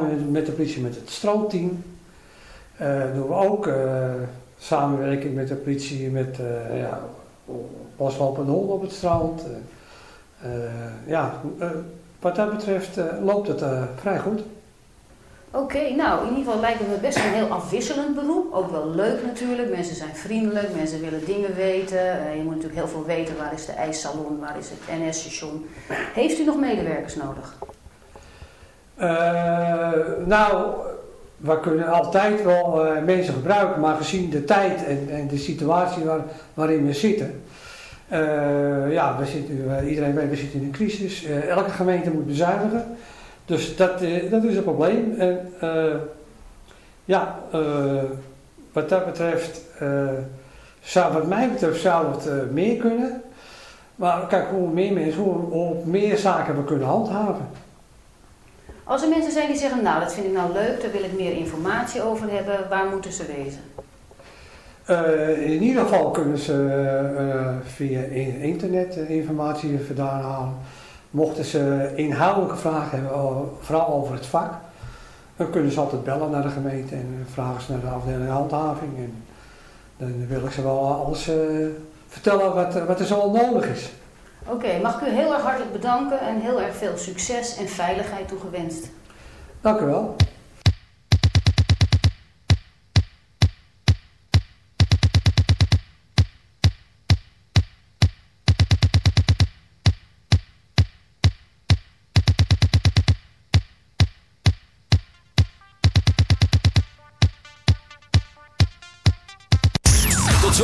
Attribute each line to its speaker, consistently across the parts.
Speaker 1: samen met de politie met het stroomteam. Uh, doen we ook samenwerking met de politie met ja, lopen honden op het strand. ja, wat dat betreft loopt het vrij goed.
Speaker 2: Oké, nou in ieder geval lijkt het me best een heel afwisselend beroep. Ook wel leuk natuurlijk. Mensen zijn vriendelijk, mensen willen dingen weten. Je moet natuurlijk heel veel weten. Waar is de ijssalon, waar is het NS-station? Heeft u nog medewerkers nodig?
Speaker 1: Uh, nou, we kunnen altijd wel uh, mensen gebruiken, maar gezien de tijd en, en de situatie waar, waarin we zitten. ja, we zitten, iedereen weet, we zitten in een crisis. elke gemeente moet bezuinigen. Dus dat, eh, dat is een probleem. En ja, wat dat betreft, zou, wat mij betreft, zou het meer kunnen. Maar kijk, hoe meer mensen, hoe, hoe meer zaken we kunnen handhaven.
Speaker 2: Als er mensen zijn die zeggen, nou dat vind ik nou leuk, daar wil ik meer informatie over hebben, waar moeten ze wezen?
Speaker 1: in ieder geval kunnen ze via internet informatie vandaan halen. Mochten ze inhoudelijke vragen hebben, vooral over het vak, dan kunnen ze altijd bellen naar de gemeente en vragen ze naar de afdeling handhaving. En dan wil ik ze wel alles vertellen wat, wat er zo nodig is.
Speaker 2: Oké, mag ik u heel erg hartelijk bedanken en heel erg veel succes en veiligheid toegewenst.
Speaker 1: Dank u wel.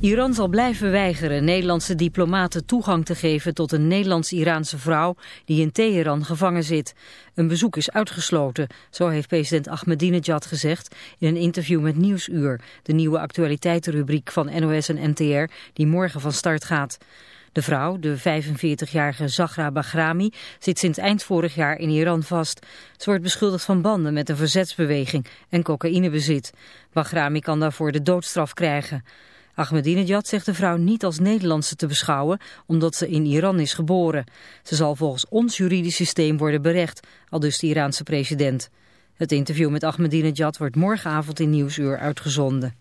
Speaker 3: Iran zal blijven weigeren Nederlandse diplomaten toegang te geven tot een Nederlands-Iraanse vrouw die in Teheran gevangen zit. Een bezoek is uitgesloten, zo heeft president Ahmadinejad gezegd in een interview met Nieuwsuur, de nieuwe actualiteitenrubriek van NOS en NTR die morgen van start gaat. De vrouw, de 45-jarige Zahra Bahrami, zit sinds eind vorig jaar in Iran vast. Ze wordt beschuldigd van banden met een verzetsbeweging en cocaïnebezit. Bahrami kan daarvoor de doodstraf krijgen. Ahmadinejad zegt de vrouw niet als Nederlandse te beschouwen omdat ze in Iran is geboren. Ze zal volgens ons juridisch systeem worden berecht, al dus de Iraanse president. Het interview met Ahmadinejad wordt morgenavond in Nieuwsuur uitgezonden.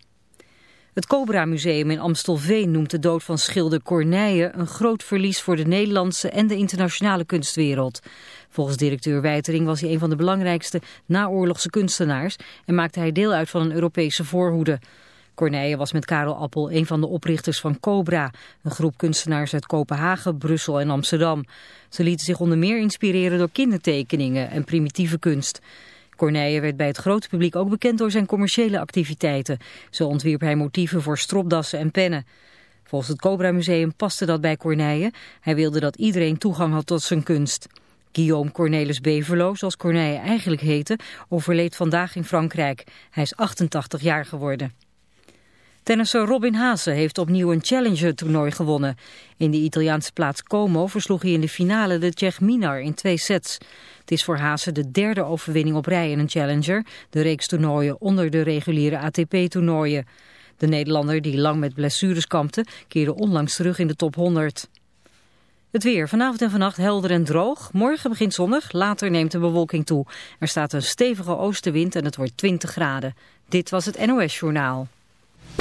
Speaker 3: Het Cobra Museum in Amstelveen noemt de dood van schilder Corneille een groot verlies voor de Nederlandse en de internationale kunstwereld. Volgens directeur Wijtering was hij een van de belangrijkste naoorlogse kunstenaars en maakte hij deel uit van een Europese voorhoede. Corneille was met Karel Appel een van de oprichters van Cobra, een groep kunstenaars uit Kopenhagen, Brussel en Amsterdam. Ze lieten zich onder meer inspireren door kindertekeningen en primitieve kunst. Corneille werd bij het grote publiek ook bekend door zijn commerciële activiteiten. Zo ontwierp hij motieven voor stropdassen en pennen. Volgens het Cobra Museum paste dat bij Corneille. Hij wilde dat iedereen toegang had tot zijn kunst. Guillaume Cornelis Beverlo, zoals Corneille eigenlijk heette, overleed vandaag in Frankrijk. Hij is 88 jaar geworden. Tennisser Robin Haase heeft opnieuw een Challenger-toernooi gewonnen. In de Italiaanse plaats Como versloeg hij in de finale de Tsjech Minar in twee sets. Het is voor Haase de derde overwinning op rij in een Challenger, de reeks toernooien onder de reguliere ATP-toernooien. De Nederlander, die lang met blessures kampte, keerde onlangs terug in de top 100. Het weer. Vanavond en vannacht helder en droog. Morgen begint zonnig, later neemt de bewolking toe. Er staat een stevige oostenwind en het wordt 20 graden. Dit was het NOS Journaal.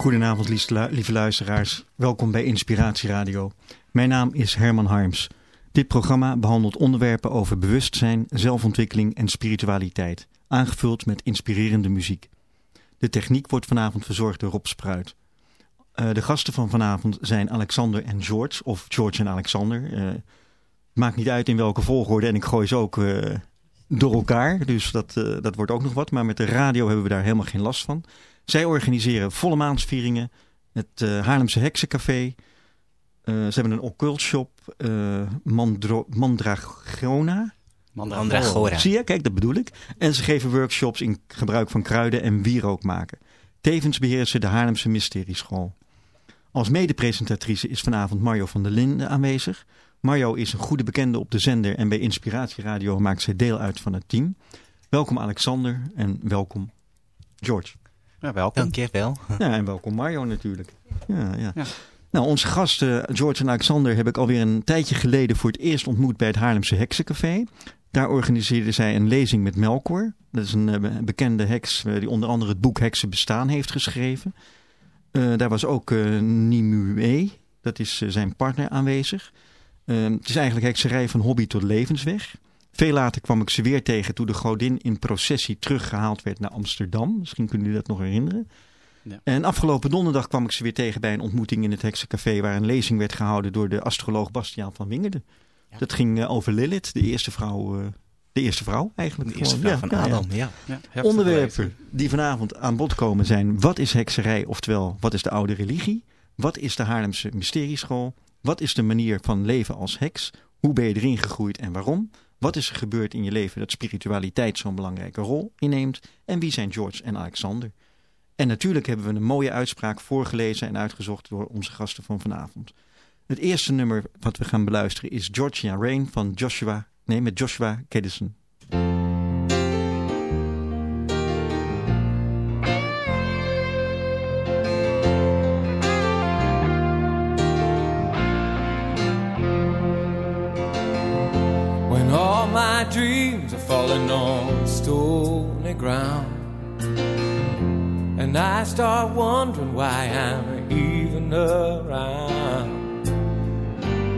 Speaker 4: Goedenavond, lieve luisteraars. Welkom bij Inspiratie Radio. Mijn naam is Herman Harms. Dit programma behandelt onderwerpen over bewustzijn, zelfontwikkeling en spiritualiteit, aangevuld met inspirerende muziek. De techniek wordt vanavond verzorgd door Rob Spruit. Uh, de gasten van vanavond zijn Alexander en George, of George en Alexander. Uh, maakt niet uit in welke volgorde en ik gooi ze ook uh, door elkaar, dus dat, dat wordt ook nog wat. Maar met de radio hebben we daar helemaal geen last van. Zij organiseren volle maansvieringen, het uh, Haarlemse Heksencafé. Uh, ze hebben een occult shop, Mandro Mandragona.
Speaker 5: Mandragora.
Speaker 4: Zie je, kijk, dat bedoel ik. En ze geven workshops in gebruik van kruiden en wierook maken. Tevens beheren ze de Haarlemse Mysterieschool. Als medepresentatrice is vanavond Mario van der Linden aanwezig. Mario is een goede bekende op de zender en bij Inspiratieradio maakt zij deel uit van het team. Welkom Alexander en welkom George.
Speaker 5: Ja, welkom. Dank je wel.
Speaker 4: Ja, en welkom Mario natuurlijk. Ja, ja. ja. Nou, onze gasten George en Alexander heb ik alweer een tijdje geleden voor het eerst ontmoet bij het Haarlemse Heksencafé. Daar organiseerden zij een lezing met Melkor. Dat is een uh, bekende heks uh, die onder andere het boek Heksen Bestaan heeft geschreven. Uh, daar was ook Nimue, dat is zijn partner, aanwezig. Het is eigenlijk hekserij van hobby tot levensweg. Veel later kwam ik ze weer tegen toen de godin in processie teruggehaald werd naar Amsterdam. Misschien kunnen jullie dat nog herinneren. Ja. En afgelopen donderdag kwam ik ze weer tegen bij een ontmoeting in het Heksencafé... waar een lezing werd gehouden door de astroloog Bastiaan van Wingerden. Ja. Dat ging uh, over Lilith, de eerste vrouw... Uh, de eerste vrouw eigenlijk.
Speaker 5: De eerste vrouw van Adam, ja.
Speaker 4: ja. Onderwerpen die vanavond aan bod komen zijn... wat is hekserij, oftewel wat is de oude religie? Wat is de Haarlemse mysterieschool? Wat is de manier van leven als heks? Hoe ben je erin gegroeid en waarom? Wat is er gebeurd in je leven dat spiritualiteit zo'n belangrijke rol inneemt? En wie zijn George en Alexander? En natuurlijk hebben we een mooie uitspraak voorgelezen en uitgezocht door onze gasten van vanavond. Het eerste nummer wat we gaan beluisteren is Georgia Rain van Joshua, nee, met Joshua Kedison. Dreams are falling on stony ground. And I start wondering why I'm even around.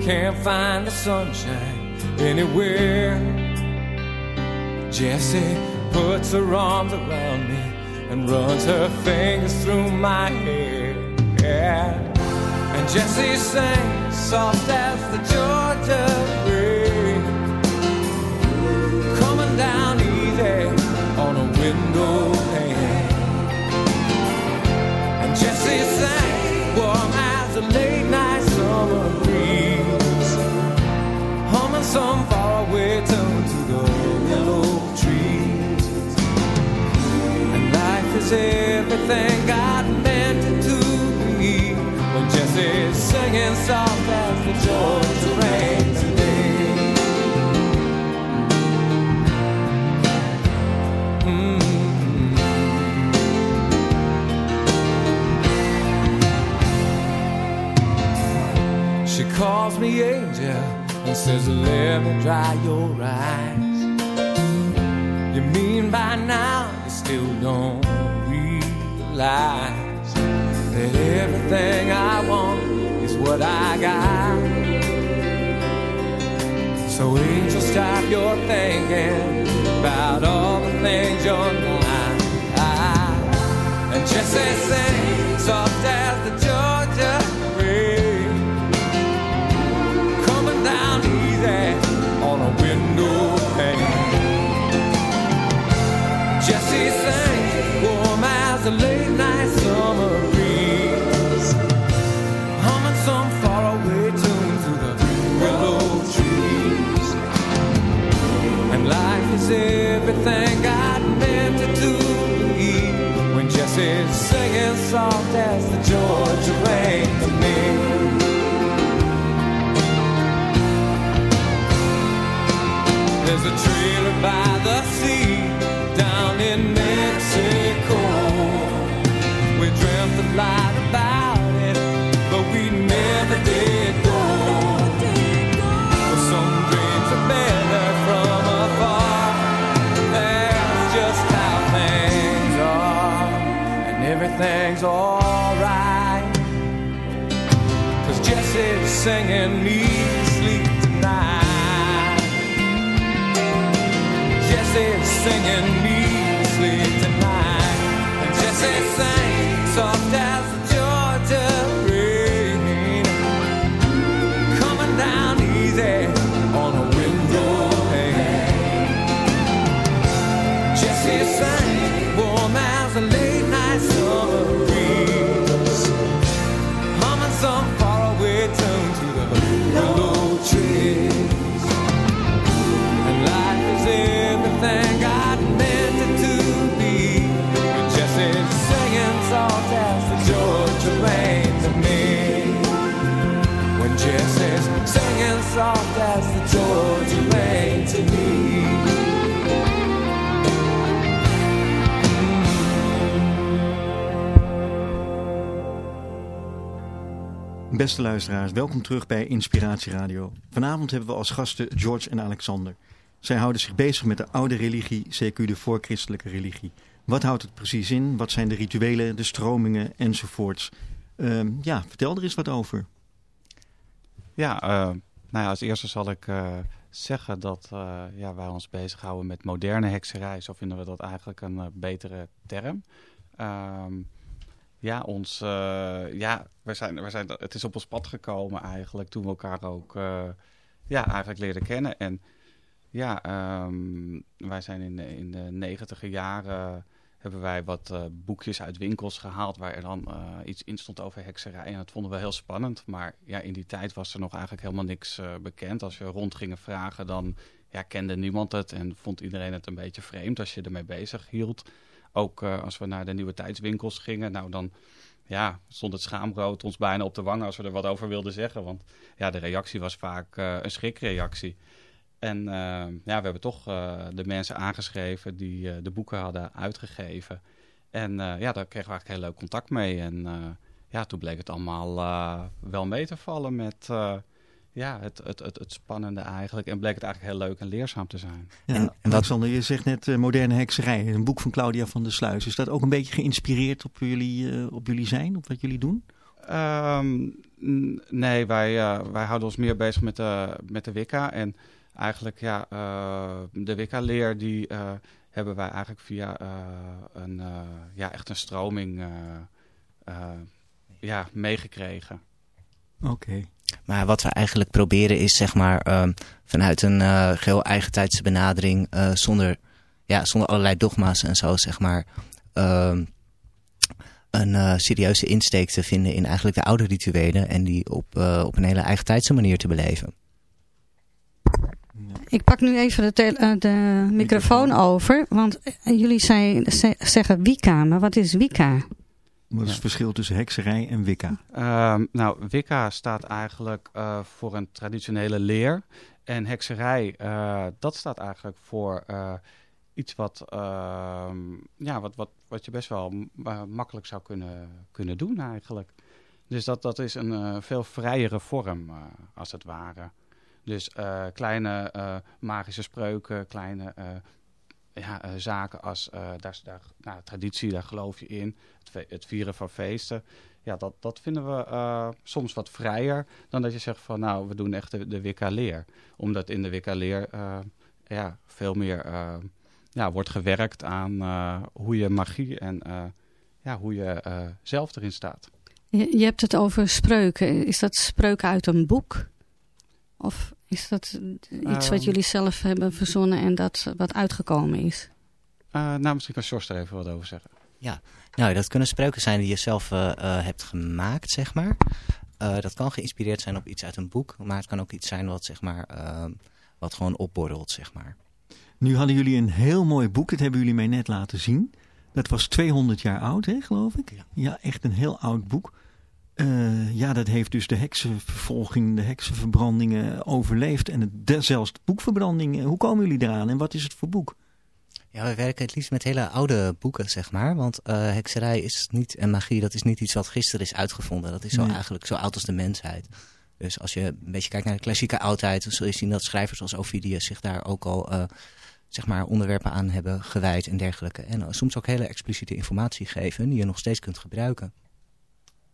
Speaker 4: Can't find the sunshine anywhere. Jessie puts her arms around me and runs her fingers through my hair. Yeah. And Jessie sings soft as the Georgia down window pane. And Jesse sang warm as a late night summer breeze, humming some faraway tune to the willow trees. And life is everything God meant it to be when Jesse's singing soft as the Georgia rain. Calls me angel and says, Let me dry your eyes. You mean by now you still don't realize that everything I want is what I got. So, angel, stop your thinking about all the things you're not. And Jesse sings soft as the
Speaker 6: soft as the Georgia rain to me. There's a trailer by the sea singing me to sleep tonight. Jesse's singing me to sleep tonight. And Jesse's singing.
Speaker 4: Beste luisteraars, welkom terug bij Inspiratie Radio. Vanavond hebben we als gasten George en Alexander. Zij houden zich bezig met de oude religie, CQ de voorchristelijke religie. Wat houdt het precies in? Wat zijn de rituelen, de stromingen enzovoorts? Ehm, ja, vertel er eens wat over.
Speaker 5: Ja, eh, nou ja, als eerste zal ik eh, zeggen dat eh, ja, wij ons bezighouden met moderne hekserij. Zo vinden we dat eigenlijk een betere term. Ehm, ja, ons, eh, ja we zijn, we zijn, het is op ons pad gekomen eigenlijk toen we elkaar ook eh, ja, eigenlijk leren kennen. En ja, ehm, wij zijn in, de- in de negentiger jaren hebben wij wat eh, boekjes uit winkels gehaald waar er dan iets in stond over hekserij. En dat vonden we heel spannend. Maar ja, in die tijd was er nog eigenlijk helemaal niks bekend. Als we rond gingen vragen, dan ja, kende niemand het en vond iedereen het een beetje vreemd als je ermee bezig hield. Ook eh, als we naar de nieuwe tijdswinkels gingen, nou dan ja, stond het schaamrood ons bijna op de wangen als we er wat over wilden zeggen. Want ja, de reactie was vaak eh, een schrikreactie. En eh, ja, we hebben toch de mensen aangeschreven die de boeken hadden uitgegeven. En ja, daar kregen we eigenlijk heel leuk contact mee. En ja, toen bleek het allemaal wel mee te vallen met ja, het, het, het, het spannende eigenlijk. En bleek het eigenlijk heel leuk en leerzaam te zijn.
Speaker 4: Ja,
Speaker 7: En- en wat-
Speaker 4: Alexander, je zegt net eh, moderne hekserij, een boek van Claudia van der Sluis. Is dat ook een beetje geïnspireerd op jullie, eh, op jullie zijn, op wat jullie doen?
Speaker 5: Ehm, nee, wij, eh, wij houden ons meer bezig met de, met de Wicca. En eigenlijk, ja, eh, de Wicca-leer die eh, hebben wij eigenlijk via eh, een, eh, ja, echt een stroming eh, eh, ja, meegekregen.
Speaker 4: Oké.
Speaker 7: Maar wat we eigenlijk proberen is zeg maar ehm, vanuit een eh geheel eigentijdse benadering eh, zonder, ja, zonder allerlei dogma's en zo zeg maar ehm, een eh, serieuze insteek te vinden in eigenlijk de oude rituelen en die op, op een hele eigentijdse manier te beleven.
Speaker 8: Ik pak nu even de, de microfoon over, want jullie ze- zeggen Wicca, maar wat is Wicca?
Speaker 4: Wat is
Speaker 5: Ja.
Speaker 4: het verschil tussen hekserij en wicca?
Speaker 5: Ehm, nou, Wicca staat eigenlijk eh, voor een traditionele leer. En hekserij, eh, dat staat eigenlijk voor eh, iets wat, ehm, ja, wat, wat, wat je best wel makkelijk zou kunnen, kunnen doen eigenlijk. Dus dat, dat is een eh, veel vrijere vorm, eh, als het ware. Dus eh, kleine eh, magische spreuken, kleine eh, ja, eh, zaken als eh, daar, daar, nou, traditie, daar geloof je in. Het, het vieren van feesten. Ja, dat, dat vinden we eh, soms wat vrijer dan dat je zegt van nou, we doen echt de, de Wicca-leer. Omdat in de Wicca-leer ja, veel meer ja, wordt gewerkt aan hoe je magie en ja, hoe je zelf erin staat.
Speaker 8: Je, je hebt het over spreuken. Is dat spreuken uit een boek? Of is dat iets wat
Speaker 5: Ehm.
Speaker 8: jullie zelf hebben verzonnen en dat wat uitgekomen is?
Speaker 5: Eh, nou, misschien kan Sjors er even wat over zeggen.
Speaker 7: Nou, dat kunnen spreuken zijn die je zelf eh, eh, hebt gemaakt, zeg maar. Eh, dat kan geïnspireerd zijn op iets uit een boek, maar het kan ook iets zijn wat, zeg maar, ehm, wat gewoon opborrelt, zeg maar.
Speaker 4: Nu hadden jullie een heel mooi boek, dat hebben jullie mij net laten zien. Dat was 200 jaar oud, hè, geloof ik? Ja, echt een heel oud boek. Uh, ja, dat heeft dus de heksenvervolging, de heksenverbrandingen overleefd. En het, de, zelfs de boekverbranding. Hoe komen jullie eraan en wat is het voor boek?
Speaker 7: Ja, we werken het liefst met hele oude boeken, zeg maar. Want uh, hekserij is niet, en magie, dat is niet iets wat gisteren is uitgevonden. Dat is zo
Speaker 4: Nee.
Speaker 7: eigenlijk zo oud als de mensheid. Dus als je een beetje kijkt naar de klassieke oudheid, dan zul je zien dat schrijvers als Ovidius zich daar ook al eh, zeg maar onderwerpen aan hebben gewijd en dergelijke. En eh, soms ook hele expliciete informatie geven die je nog steeds kunt gebruiken.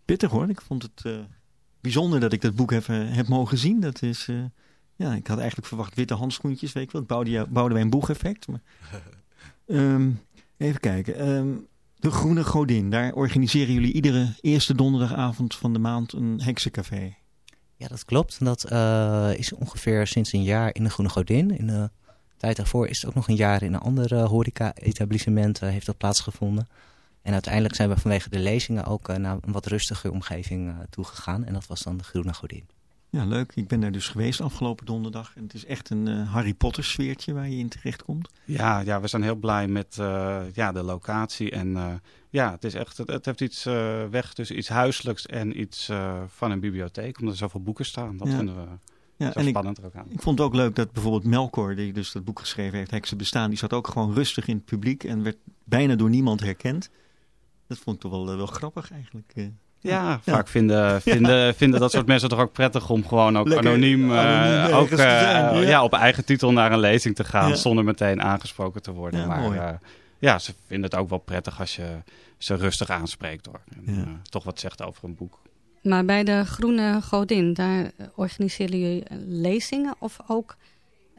Speaker 4: Pittig hoor, ik vond het eh, bijzonder dat ik dat boek even heb mogen zien. Dat is, eh, ja, ik had eigenlijk verwacht witte handschoentjes, weet ik wel. Het bouwde, bouwde wij een boeg-effect. Maar, Ehm, even kijken. Ehm, de Groene Godin, daar organiseren jullie iedere eerste donderdagavond van de maand een heksencafé.
Speaker 7: Ja, dat klopt. Dat eh, is ongeveer sinds een jaar in de Groene Godin. In de tijd daarvoor is het ook nog een jaar in een ander horeca-etablissement heeft dat plaatsgevonden. En uiteindelijk zijn we vanwege de lezingen ook eh, naar een wat rustiger omgeving eh, toegegaan. En dat was dan de Groene Godin.
Speaker 4: Ja, leuk. Ik ben daar dus geweest afgelopen donderdag. En het is echt een eh, Harry Potter sfeertje waar je in terechtkomt.
Speaker 5: Ja, ja, we zijn heel blij met eh, ja, de locatie. En eh, ja, het, is echt, het, het heeft iets eh, weg tussen iets huiselijks en iets eh, van een bibliotheek. Omdat er zoveel boeken staan. Dat
Speaker 4: Ja.
Speaker 5: vinden we
Speaker 4: Ja,
Speaker 5: zo
Speaker 4: en ik,
Speaker 5: spannend er ook aan.
Speaker 4: ik vond het ook leuk dat bijvoorbeeld Melkor, die dus dat boek geschreven heeft, Heksen Bestaan, die zat ook gewoon rustig in het publiek en werd bijna door niemand herkend. Dat vond ik toch wel, eh, wel grappig eigenlijk. eh.
Speaker 5: Ja, vaak vinden, vinden, vinden dat soort mensen toch ook prettig om gewoon ook
Speaker 4: Lekker
Speaker 5: anoniem, eh,
Speaker 4: anoniem
Speaker 5: ook,
Speaker 4: zijn, ja.
Speaker 5: ja. op eigen titel naar een lezing te gaan
Speaker 4: Ja.
Speaker 5: zonder meteen aangesproken te worden.
Speaker 4: Ja,
Speaker 5: maar
Speaker 4: mooi.
Speaker 5: eh, ja, ze vinden het ook wel prettig als je ze rustig aanspreekt hoor. En,
Speaker 4: Ja.
Speaker 5: toch wat zegt over een boek.
Speaker 8: Maar bij de Groene Godin, daar organiseren jullie lezingen of ook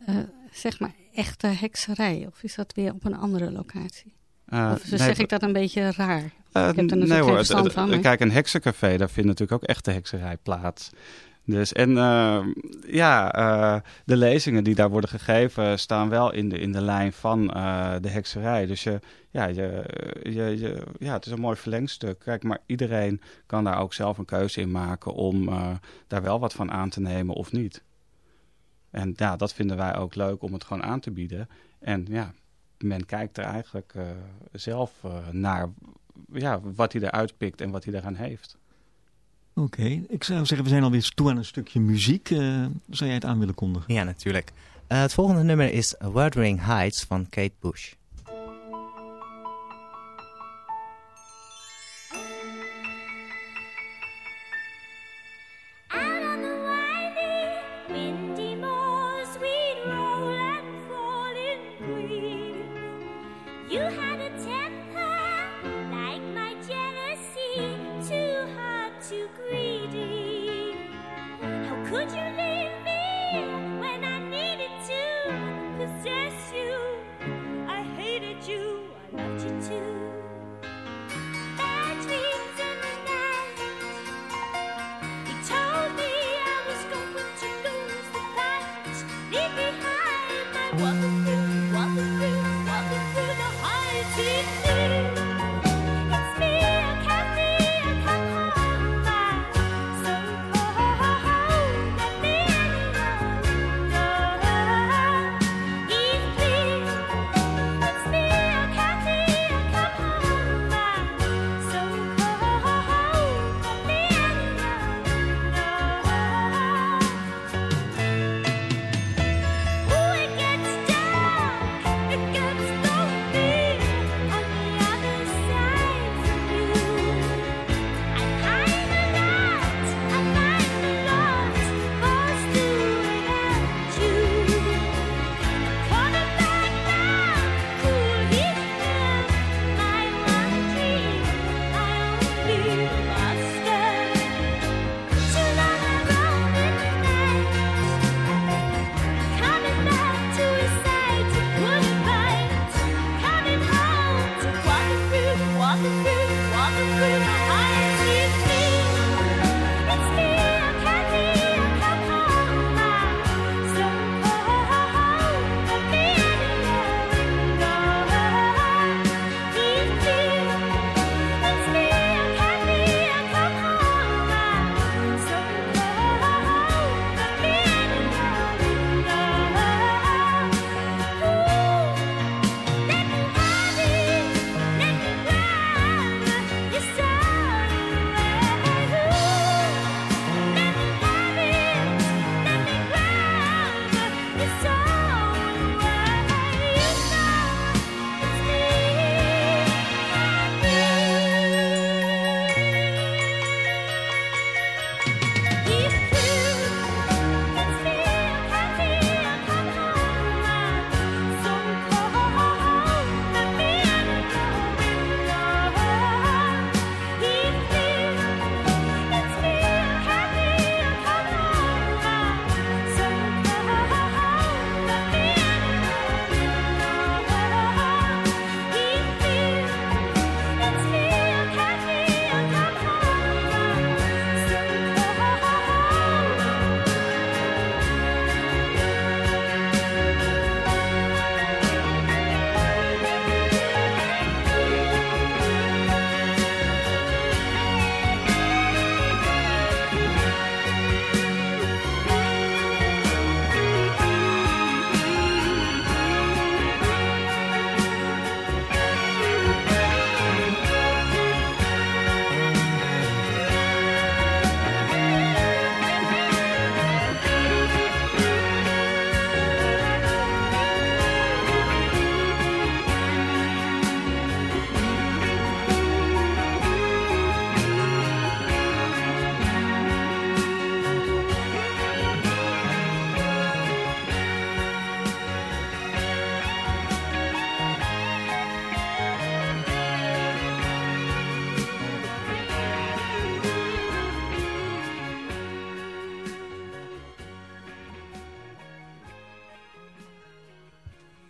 Speaker 8: eh, zeg maar echte hekserij? Of is dat weer op een andere locatie? Of
Speaker 5: nee,
Speaker 8: zeg ik dat een beetje raar?
Speaker 5: Eh,
Speaker 8: Ik heb er
Speaker 5: nee hoor,
Speaker 8: verstand van,
Speaker 5: Kijk, een heksencafé, daar vindt natuurlijk ook echte hekserij plaats. Dus en eh, ja, eh, de lezingen die daar worden gegeven staan wel in de, in de lijn van eh, de hekserij. Dus je, ja, je, je, je, ja, het is een mooi verlengstuk. Kijk, maar iedereen kan daar ook zelf een keuze in maken om daar wel wat van aan te nemen of niet. En ja, dat vinden wij ook leuk om het gewoon aan te bieden. En ja, men kijkt er eigenlijk zelf naar ja, wat hij eruit pikt en wat hij eraan heeft.
Speaker 4: Oké, ik zou zeggen, we zijn alweer toe aan een stukje muziek. Eh, zou jij het aan willen kondigen?
Speaker 7: Ja, natuurlijk. Eh, het volgende nummer is Wuthering Heights van Kate Bush.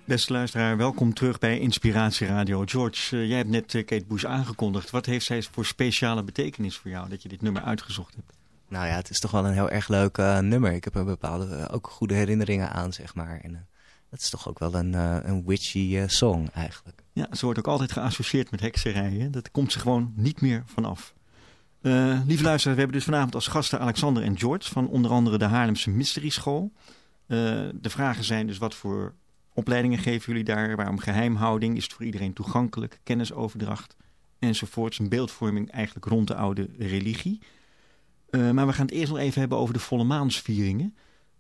Speaker 4: Beste luisteraar, welkom terug bij Inspiratie Radio. George, eh, jij hebt net eh, Kate Bush aangekondigd. Wat heeft zij voor speciale betekenis voor jou dat je dit nummer uitgezocht hebt?
Speaker 7: Nou ja, het is toch wel een heel erg leuk eh, nummer. Ik heb er bepaalde ook goede herinneringen aan, zeg maar. En het is toch ook wel een, een witchy song eigenlijk.
Speaker 4: Ja, ze wordt ook altijd geassocieerd met hekserijen. Dat komt ze gewoon niet meer vanaf. lieve luisteraars, we hebben dus vanavond als gasten Alexander en George... van onder andere de Haarlemse Mystery School. de vragen zijn dus wat voor opleidingen geven jullie daar? Waarom geheimhouding? Is het voor iedereen toegankelijk? Kennisoverdracht? Enzovoorts. Een beeldvorming eigenlijk rond de oude religie... Uh, maar we gaan het eerst nog even hebben over de volle maansvieringen.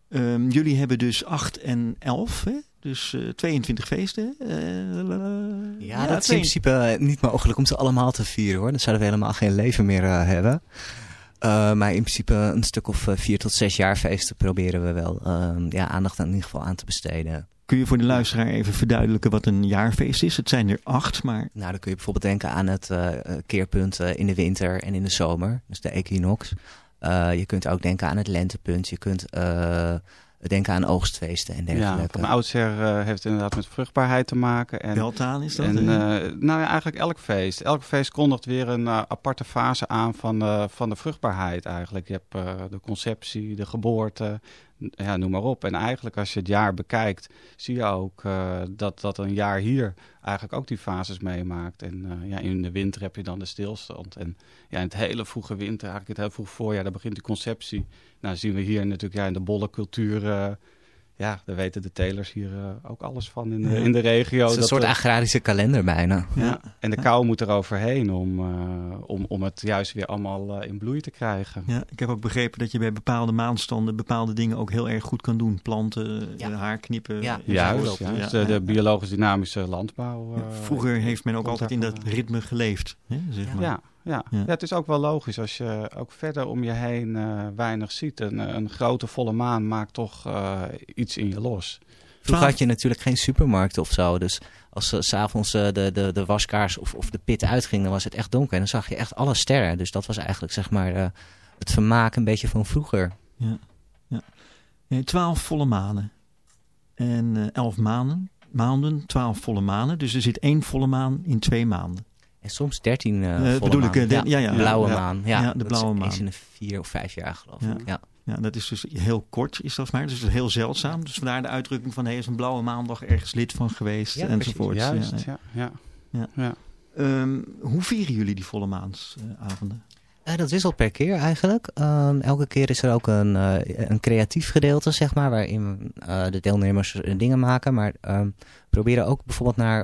Speaker 4: Um, jullie hebben dus 8 en 11, hè? dus uh, 22 feesten.
Speaker 7: Uh, ja, ja, dat is in principe niet mogelijk om ze allemaal te vieren hoor. Dan zouden we helemaal geen leven meer hebben. maar in principe een stuk of vier tot zes jaar feesten proberen we wel ehm, ja, aandacht in ieder geval aan te besteden.
Speaker 4: Kun je voor de luisteraar even verduidelijken wat een jaarfeest is? Het zijn er acht, maar...
Speaker 7: Nou, dan kun je bijvoorbeeld denken aan het uh, keerpunt uh, in de winter en in de zomer. Dus de equinox. Uh, je kunt ook denken aan het lentepunt. Je kunt denken aan oogstfeesten en dergelijke.
Speaker 5: Ja, van oudsher heeft het inderdaad met vruchtbaarheid te maken.
Speaker 4: En, Beltaan is dat?
Speaker 5: En, nou ja, eigenlijk elk feest. Elk feest kondigt weer een aparte fase aan van, van de vruchtbaarheid eigenlijk. Je hebt de conceptie, de geboorte, ja, noem maar op. En eigenlijk als je het jaar bekijkt, zie je ook uh, dat, dat een jaar hier eigenlijk ook die fases meemaakt. En uh, ja, in de winter heb je dan de stilstand. En ja, in het hele vroege winter, eigenlijk het heel vroeg voorjaar, daar begint die conceptie. Nou zien we hier natuurlijk ja, in de bolle cultuur... Ja, daar weten de telers hier uh, ook alles van in de, in de regio.
Speaker 7: Het is een soort agrarische kalender bijna.
Speaker 5: Ja. En de kou moet er overheen om, uh, om, om het juist weer allemaal uh, in bloei te krijgen.
Speaker 4: Ja, ik heb ook begrepen dat je bij bepaalde maanstanden bepaalde dingen ook heel erg goed kan doen. Planten, ja. haar knippen.
Speaker 5: Ja, juist. juist de, de biologisch dynamische landbouw.
Speaker 4: vroeger heeft men ook altijd in dat ritme geleefd. Hè, zeg maar.
Speaker 5: Ja, ja. ja. het is ook wel logisch als je ook verder om je heen uh, weinig ziet. Een, een grote volle maan maakt toch uh, iets in je los.
Speaker 7: Vroeger had je natuurlijk geen supermarkt of zo. Dus als uh, s'avonds uh, de, de, de waskaars of, of de pit uitging, dan was het echt donker. En dan zag je echt alle sterren. Dus dat was eigenlijk zeg maar uh, het vermaak een beetje van vroeger.
Speaker 4: Ja, ja. Nee, twaalf volle maanden. En elf maanden, maanden, twaalf volle maanden. Dus er zit één volle maan in twee maanden.
Speaker 7: En soms 13 uh, uh, bedoel
Speaker 4: ik, de, ja, ja, ja,
Speaker 7: blauwe ja, maan. Ja,
Speaker 4: ja de blauwe maan.
Speaker 7: Eens in de vier of vijf jaar geloof ik. Ja.
Speaker 4: Ja, dat is dus heel kort, is dat maar. Dus heel zeldzaam. Dus vandaar de uitdrukking van, hij hey, is een blauwe maandag ergens lid van geweest, ja, enzovoort.
Speaker 5: Juist, ja. ja, ja.
Speaker 4: ja. Um, hoe vieren jullie die volle maansavonden?
Speaker 7: Uh, dat wisselt per keer eigenlijk. Um, elke keer is er ook een, uh, een creatief gedeelte, zeg maar, waarin uh, de deelnemers dingen maken. Maar um, proberen ook bijvoorbeeld naar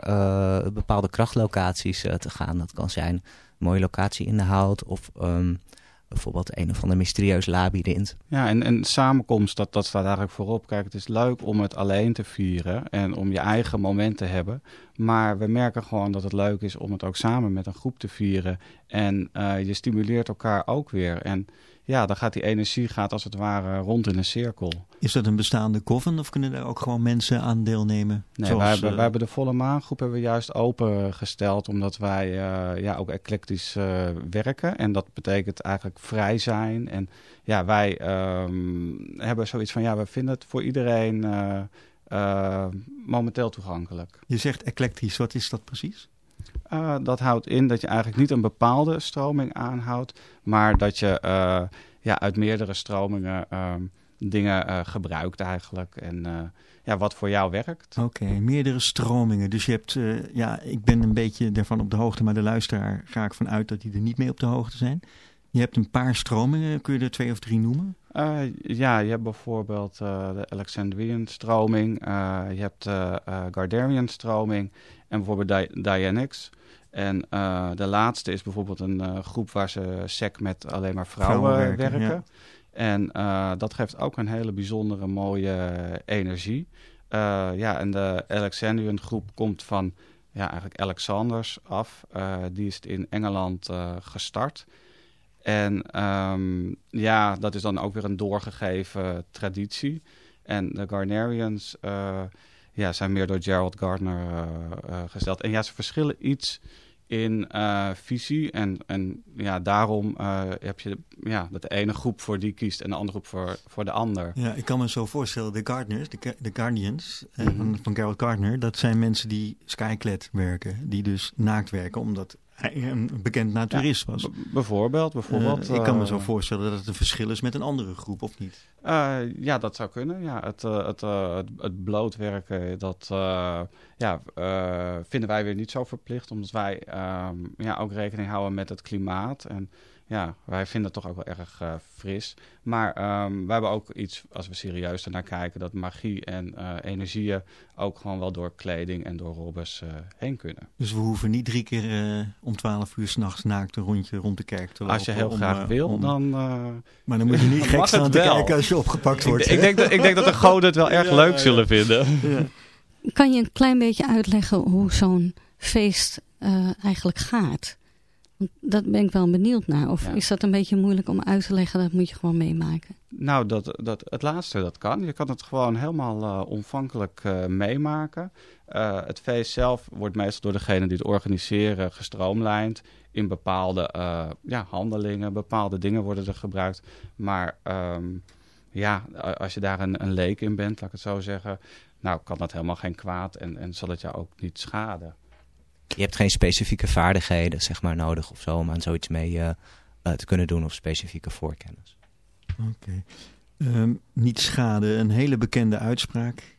Speaker 7: bepaalde krachtlocaties te gaan. Dat kan zijn mooie locatie in de hout of um, bijvoorbeeld een of ander mysterieus labyrint.
Speaker 5: Ja, en, en samenkomst, dat, dat staat eigenlijk voorop. Kijk, het is leuk om het alleen te vieren en om je eigen moment te hebben. Maar we merken gewoon dat het leuk is om het ook samen met een groep te vieren. En uh, je stimuleert elkaar ook weer. En ja, dan gaat die energie gaat als het ware rond in een cirkel.
Speaker 4: Is dat een bestaande coven of kunnen er ook gewoon mensen aan deelnemen?
Speaker 5: Nee, Zoals, wij, hebben, uh... wij hebben de volle maangroep hebben we juist opengesteld omdat wij uh, ja, ook eclectisch uh, werken. En dat betekent eigenlijk vrij zijn. En ja, wij um, hebben zoiets van, ja, we vinden het voor iedereen momenteel toegankelijk.
Speaker 4: Je zegt eclectisch, wat is dat precies?
Speaker 5: Uh, dat houdt in dat je eigenlijk niet een bepaalde stroming aanhoudt, maar dat je uh, ja, uit meerdere stromingen uh, dingen gebruikt eigenlijk. En ja, wat voor jou werkt.
Speaker 4: Oké, meerdere stromingen. Dus je hebt, ja, ik ben een beetje daarvan op de hoogte, maar de luisteraar ga ik vanuit dat die er niet mee op de hoogte zijn. Je hebt een paar stromingen, kun je er twee of drie noemen?
Speaker 5: Uh, ja, je hebt bijvoorbeeld uh, de Alexandrian stroming, uh, je hebt de Garderian stroming en bijvoorbeeld Di Dianix. En de laatste is bijvoorbeeld een groep waar ze sec met alleen maar vrouwen, vrouwen werken. werken. Ja. En dat geeft ook een hele bijzondere mooie energie. ja, en de Alexandrian groep komt van ja, eigenlijk Alexanders af. die is in Engeland gestart. En um, ja, dat is dan ook weer een doorgegeven traditie. En de Garnerians uh, ja, zijn meer door Gerald Gardner uh, uh, gesteld. En ja, ze verschillen iets in eh, visie. En, en ja, daarom eh, heb je ja, dat de ene groep voor die kiest en de andere groep voor, voor de ander.
Speaker 4: Ja, ik kan me zo voorstellen, de Gardeners, de, de Guardians eh,
Speaker 5: Mhm.
Speaker 4: van, van Gerald Gardner, dat zijn mensen die skyclad werken, die dus naakt werken, omdat een bekend naturist was.
Speaker 5: Bijvoorbeeld, bijvoorbeeld.
Speaker 4: Eh, ik kan me zo
Speaker 5: eh,
Speaker 4: voorstellen dat het een verschil is met een andere groep, of niet?
Speaker 5: Eh, ja, dat zou kunnen. Ja, het, het, het, het blootwerken, dat ja, vinden wij weer niet zo verplicht. Omdat wij ehm, ja, ook rekening houden met het klimaat. En ja, wij vinden het toch ook wel erg eh, fris. Maar ehm, we hebben ook iets, als we serieus ernaar kijken, dat magie en eh, energieën ook gewoon wel door kleding en door robbers eh, heen kunnen.
Speaker 4: Dus we hoeven niet drie keer eh, om twaalf uur s'nachts naakt een rondje rond de kerk te lopen.
Speaker 5: Als je heel
Speaker 4: om,
Speaker 5: graag wil,
Speaker 4: om-
Speaker 5: dan... eh,
Speaker 4: Maar dan moet je niet gek
Speaker 5: het
Speaker 4: staan te kijken als je opgepakt wordt.
Speaker 5: ik, denk dat, ik denk dat de goden het wel erg
Speaker 4: Ja,
Speaker 5: leuk
Speaker 4: ja.
Speaker 5: zullen vinden.
Speaker 4: Ja.
Speaker 8: Kan je een klein beetje uitleggen hoe zo'n feest eh, eigenlijk gaat? Dat ben ik wel benieuwd naar. Of
Speaker 5: Ja.
Speaker 8: is dat een beetje moeilijk om uit te leggen? Dat moet je gewoon meemaken.
Speaker 5: Nou, dat, dat, het laatste, dat kan. Je kan het gewoon helemaal eh omvankelijk eh, meemaken. Eh, het feest zelf wordt meestal door degene die het organiseren gestroomlijnd. In bepaalde ja, handelingen, bepaalde dingen worden er gebruikt. Maar ehm, ja, als je daar een, een leek in bent, laat ik het zo zeggen... Nou, kan dat helemaal geen kwaad en, en zal het jou ook niet schaden.
Speaker 7: Je hebt geen specifieke vaardigheden zeg maar, nodig of zo om aan zoiets mee eh, eh, te kunnen doen of specifieke voorkennis.
Speaker 4: Oké. Ehm, niet schade, een hele bekende uitspraak.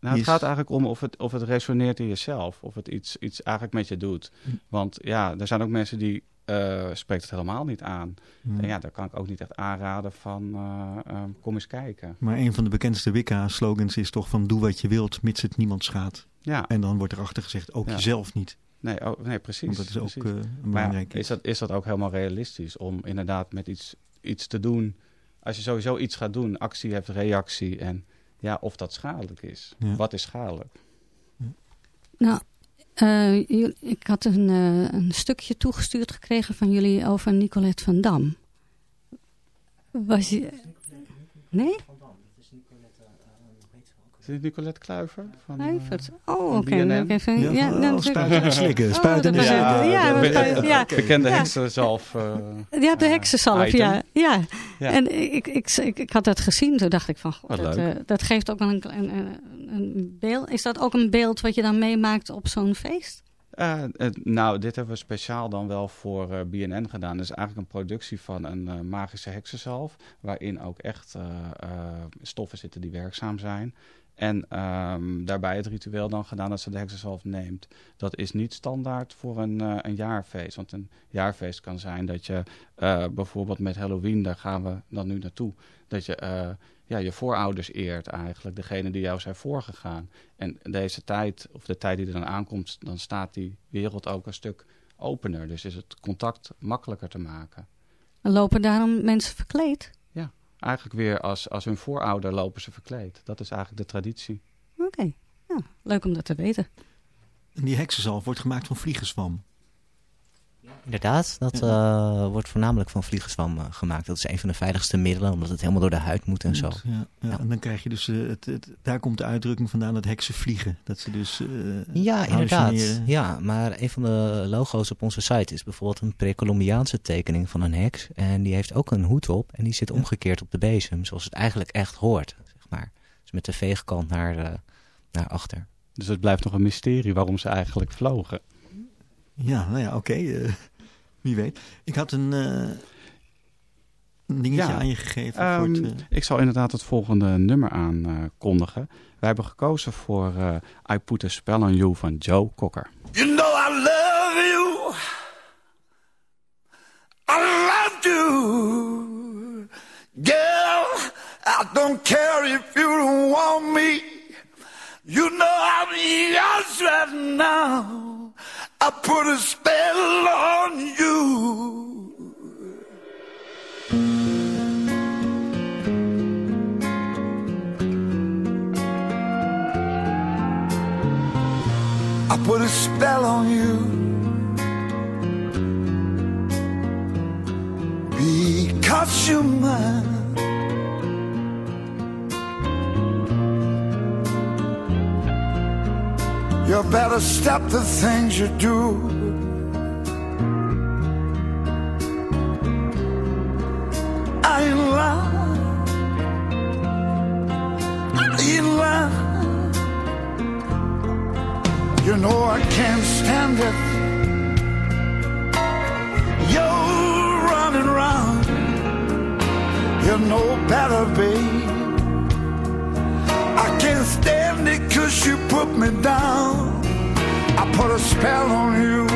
Speaker 5: Nou, het
Speaker 4: Is-
Speaker 5: gaat eigenlijk om of het, of het resoneert in jezelf. Of het iets, iets eigenlijk met je doet.
Speaker 4: Hm.
Speaker 5: Want ja, er zijn ook mensen die eh spreekt het helemaal niet aan.
Speaker 4: Ja.
Speaker 5: En ja, daar kan ik ook niet echt aanraden van eh, eh, kom eens kijken.
Speaker 4: Maar een van de bekendste Wicca-slogans is toch van doe wat je wilt, mits het niemand schaadt.
Speaker 5: Ja,
Speaker 4: En dan wordt erachter gezegd, ook
Speaker 5: Ja.
Speaker 4: jezelf niet.
Speaker 5: Nee, oh, nee precies.
Speaker 4: Want dat is ook
Speaker 5: precies.
Speaker 4: eh, een
Speaker 5: maar
Speaker 4: belangrijk
Speaker 5: is, dat, is dat ook helemaal realistisch om inderdaad met iets, iets te doen? Als je sowieso iets gaat doen, actie heeft reactie. En ja, of dat schadelijk is.
Speaker 4: Ja.
Speaker 5: Wat is schadelijk?
Speaker 8: Nou, eh, ik had een, eh, een stukje toegestuurd gekregen van jullie over Nicolette van Dam. Was je... Nee?
Speaker 5: Is dit Nicolette Kluiver? Van, eh,
Speaker 8: Kluivert. Oh,
Speaker 5: van
Speaker 8: oké. Even-
Speaker 4: Ja,
Speaker 8: ja,
Speaker 4: van,
Speaker 8: dan-
Speaker 4: oh, spuiten en slikken,
Speaker 8: Oh,
Speaker 4: spuiten.
Speaker 8: Ja, gaan- ja.
Speaker 5: bekende
Speaker 8: Ja.
Speaker 5: heksenzelf. eh
Speaker 8: Ja, de
Speaker 5: eh,
Speaker 8: heksensalf,
Speaker 5: item.
Speaker 8: ja. ja.
Speaker 5: Ja.
Speaker 8: En ik, ik, ik, ik had dat gezien, toen dacht ik van, dat, eh, dat geeft ook wel een, een, een, beeld. Is dat ook een beeld wat je dan meemaakt op zo'n feest?
Speaker 5: Eh, eh, nou, dit hebben we speciaal dan wel voor eh, BNN gedaan. Dat is eigenlijk een productie van een eh, magische heksensalf. Waarin ook echt eh, eh, stoffen zitten die werkzaam zijn. En ehm, daarbij het ritueel dan gedaan dat ze de heksensalf neemt. Dat is niet standaard voor een, eh, een jaarfeest. Want een jaarfeest kan zijn dat je eh, bijvoorbeeld met Halloween, daar gaan we dan nu naartoe. Dat je eh, ja, je voorouders eert eigenlijk. Degene die jou zijn voorgegaan. En deze tijd, of de tijd die er dan aankomt, dan staat die wereld ook een stuk opener. Dus is het contact makkelijker te maken.
Speaker 8: Lopen daarom mensen verkleed?
Speaker 5: Eigenlijk weer als, als hun voorouder lopen ze verkleed. Dat is eigenlijk de traditie.
Speaker 8: Oké, ja, leuk om dat te weten.
Speaker 4: En die heksenzalf wordt gemaakt van vliegenzwam.
Speaker 7: Inderdaad, dat eh, wordt voornamelijk van vliegenzwam eh, gemaakt. Dat is een van de veiligste middelen, omdat het helemaal door de huid moet en zo.
Speaker 4: Ja, ja,
Speaker 7: Ja.
Speaker 4: En dan krijg je dus, eh, het, het, daar komt de uitdrukking vandaan dat heksen vliegen. Dat ze dus eh,
Speaker 7: Ja, inderdaad. Ja, maar een van de logo's op onze site is bijvoorbeeld een Precolumbiaanse tekening van een heks. En die heeft ook een hoed op en die zit
Speaker 4: Ja.
Speaker 7: omgekeerd op de bezem, zoals het eigenlijk echt hoort, zeg maar. Dus met de veegkant naar, eh, naar achter.
Speaker 5: Dus het blijft nog een mysterie waarom ze eigenlijk vlogen.
Speaker 4: Ja, nou ja, oké. eh, wie weet. Ik had een, eh, een dingetje
Speaker 5: Ja.
Speaker 4: aan je gegeven. voor
Speaker 5: Ehm,
Speaker 4: het, eh,
Speaker 5: Ik zal inderdaad het volgende nummer aankondigen. Wij hebben gekozen voor eh, I Put a Spell on You van Joe Cocker.
Speaker 9: You know I love you. I love you. Girl, I don't care if you don't want me. You know I'm yours right now. I put a spell on you. I put a spell on you because you're mine. You better stop the things you do. I in love. I in love. You know I can't stand it. You're running round. You know better, babe. I can't stand it cause you put me down. Put a spell on you.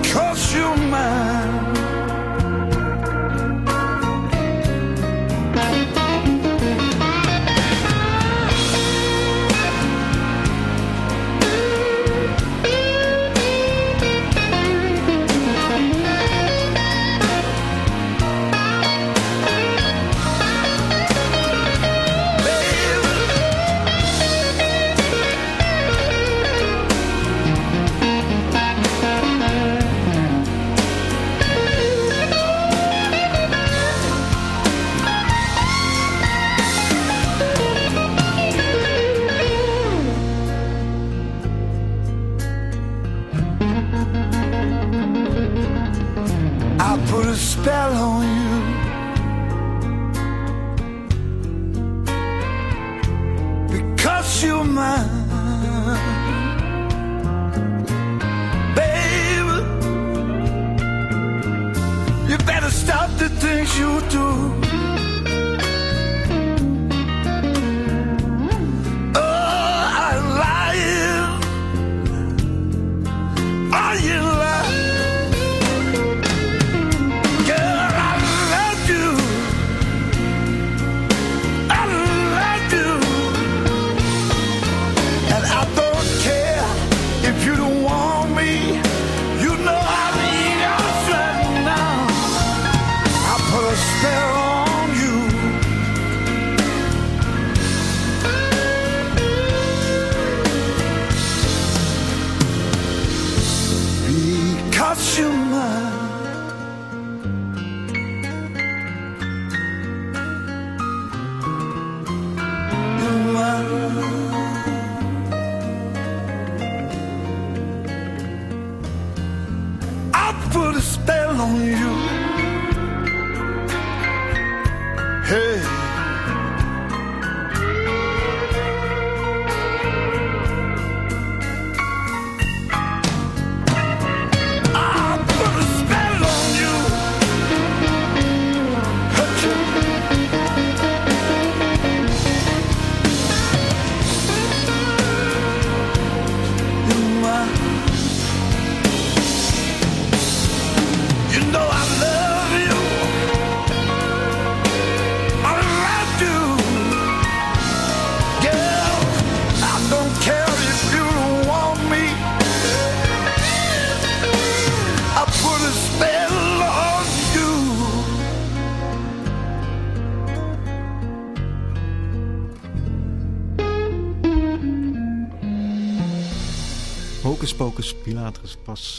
Speaker 9: Because you're mine.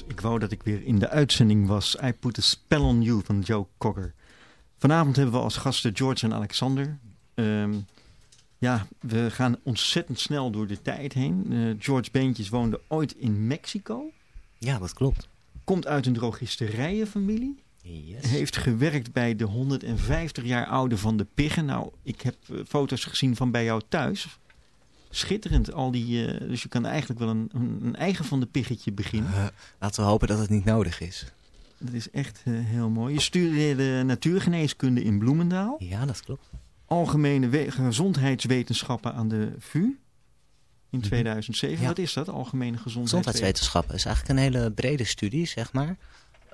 Speaker 4: Ik wou dat ik weer in de uitzending was. I Put a Spell on You van Joe Cocker. Vanavond hebben we als gasten George en Alexander. Ehm, ja, we gaan ontzettend snel door de tijd heen. Eh, George Beentjes woonde ooit in Mexico.
Speaker 7: Ja, dat klopt.
Speaker 4: Komt uit een drogisterijenfamilie.
Speaker 7: Yes.
Speaker 4: Heeft gewerkt bij de 150 jaar oude van de Piggen. Nou, ik heb eh, foto's gezien van bij jou thuis. Schitterend, al die, eh, dus je kan eigenlijk wel een, een, eigen van de Piggetje beginnen.
Speaker 7: Eh, laten we hopen dat het niet nodig is.
Speaker 4: Dat is echt eh, heel mooi. Je studeerde natuurgeneeskunde in Bloemendaal.
Speaker 7: Ja, dat klopt.
Speaker 4: Algemene we- gezondheidswetenschappen aan de VU in 2007.
Speaker 7: Mhm. Ja.
Speaker 4: Wat is dat, algemene gezondheidswetenschappen?
Speaker 7: Gezondheidswetenschappen is eigenlijk een hele brede studie, zeg maar.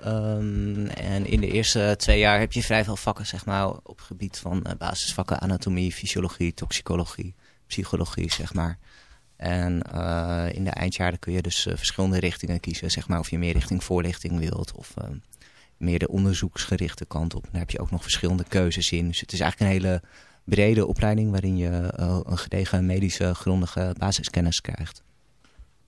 Speaker 7: Ehm, en in de eerste twee jaar heb je vrij veel vakken, zeg maar, op het gebied van basisvakken anatomie, fysiologie, toxicologie, psychologie, zeg maar. En eh, in de eindjaren kun je dus eh, verschillende richtingen kiezen, zeg maar, of je meer richting voorlichting wilt of ehm, meer de onderzoeksgerichte kant op. Daar heb je ook nog verschillende keuzes in. Dus het is eigenlijk een hele brede opleiding waarin je eh, een gedegen medische grondige basiskennis krijgt.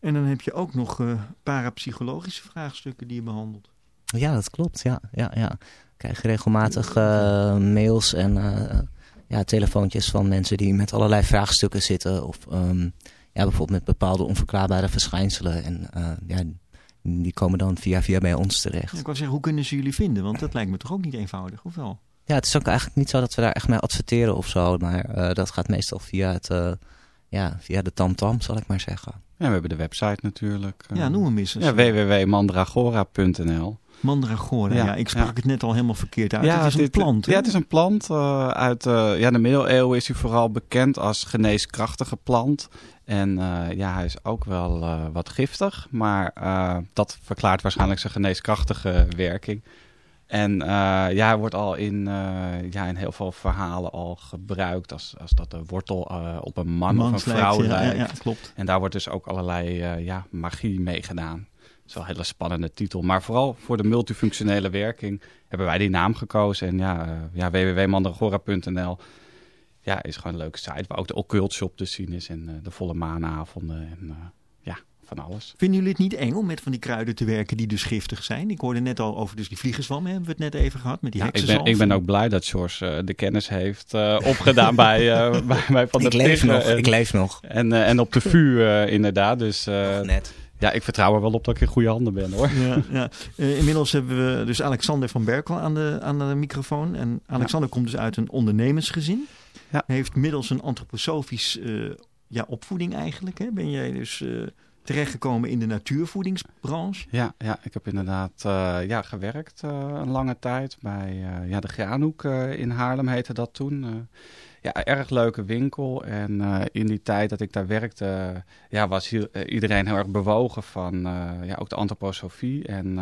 Speaker 4: En dan heb je ook nog eh, parapsychologische vraagstukken die je behandelt.
Speaker 7: Ja, dat klopt. Ja, ja, ja. Ik krijg regelmatig eh, mails en eh, ja, telefoontjes van mensen die met allerlei vraagstukken zitten. Of ehm, ja, bijvoorbeeld met bepaalde onverklaarbare verschijnselen. En eh, ja, die komen dan via via bij ons terecht.
Speaker 4: Ik wou zeggen, hoe kunnen ze jullie vinden? Want dat lijkt me toch ook niet eenvoudig, of wel?
Speaker 7: Ja, het is ook eigenlijk niet zo dat we daar echt mee adverteren of zo. Maar eh, dat gaat meestal via, het, eh, ja, via de tamtam, zal ik maar zeggen.
Speaker 5: Ja, we hebben de website natuurlijk.
Speaker 4: Ja, noem hem eens.
Speaker 5: Ja, www.mandragora.nl
Speaker 4: Mandragora, ja.
Speaker 5: Ja,
Speaker 4: ik sprak
Speaker 5: ja.
Speaker 4: het net al helemaal verkeerd uit.
Speaker 5: Ja,
Speaker 4: het is een
Speaker 5: dit-
Speaker 4: plant, hè?
Speaker 5: Ja, het is een plant. eh, uit eh, ja, de middeleeuwen is hij vooral bekend als geneeskrachtige plant. En eh, ja, hij is ook wel wat giftig. Maar dat verklaart waarschijnlijk zijn geneeskrachtige werking. En ja, hij wordt al in, ja, in heel veel verhalen al gebruikt als, als dat de wortel op een man of een vrouw lijkt.
Speaker 4: ja, klopt.
Speaker 5: En daar wordt dus ook allerlei ja, magie mee gedaan. Is wel een hele spannende titel. Maar vooral voor de multifunctionele werking hebben wij die naam gekozen. En ja, eh, ja www.mandragora.nl ja, is gewoon een leuke site waar ook de occult shop te zien is. En eh, de volle maanavonden en eh, ja, van alles.
Speaker 4: Vinden jullie het niet eng om met van die kruiden te werken die dus giftig zijn? Ik hoorde net al over dus die vliegenzwam, hebben we het net even gehad, met die
Speaker 5: Ja, ik, ben, ik ben ook blij dat George eh, de kennis heeft eh, opgedaan bij, eh, bij, bij Van
Speaker 7: Ik
Speaker 5: der
Speaker 7: leef
Speaker 5: Tigge
Speaker 7: nog,
Speaker 5: en,
Speaker 7: ik leef nog.
Speaker 5: En, en op de VU eh, inderdaad. Dus eh,
Speaker 7: Net.
Speaker 5: Ja, ik vertrouw er wel op dat ik in goede handen ben hoor.
Speaker 4: Ja, ja. Eh, inmiddels hebben we dus Alexander van Berkel aan de, aan de microfoon. En Alexander komt dus uit een ondernemersgezin.
Speaker 5: Ja.
Speaker 4: Hij heeft middels een antroposofisch eh, ja, opvoeding eigenlijk. Hè? Ben jij dus eh, terechtgekomen in de natuurvoedingsbranche?
Speaker 5: Ja, ja ik heb inderdaad ja, gewerkt een lange tijd bij ja, de Graanhoek in Haarlem heette dat toen. Ja, erg leuke winkel. En eh, in die tijd dat ik daar werkte, ja, was heel- eh, iedereen heel erg bewogen van eh, ja, ook de antroposofie. En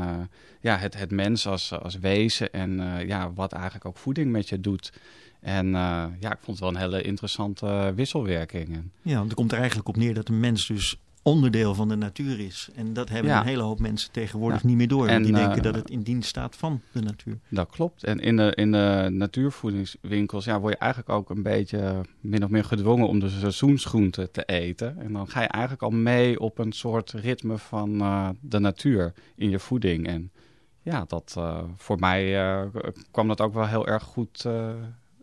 Speaker 5: ja, het, het mens als, als wezen en ja, wat eigenlijk ook voeding met je doet. En ja, ik vond het wel een hele interessante wisselwerking.
Speaker 4: Ja, want het komt er eigenlijk op neer dat de mens dus onderdeel van de natuur is. En dat hebben
Speaker 5: Ja.
Speaker 4: een hele hoop mensen tegenwoordig
Speaker 5: Ja.
Speaker 4: niet meer door. Want
Speaker 5: En,
Speaker 4: die
Speaker 5: eh,
Speaker 4: denken dat het in dienst staat van de natuur.
Speaker 5: Dat klopt. En in de, in de natuurvoedingswinkels ja, word je eigenlijk ook een beetje min of meer gedwongen om de seizoensgroenten te eten. En dan ga je eigenlijk al mee op een soort ritme van eh, de natuur in je voeding. En ja, dat, eh, voor mij eh, kwam dat ook wel heel erg goed eh,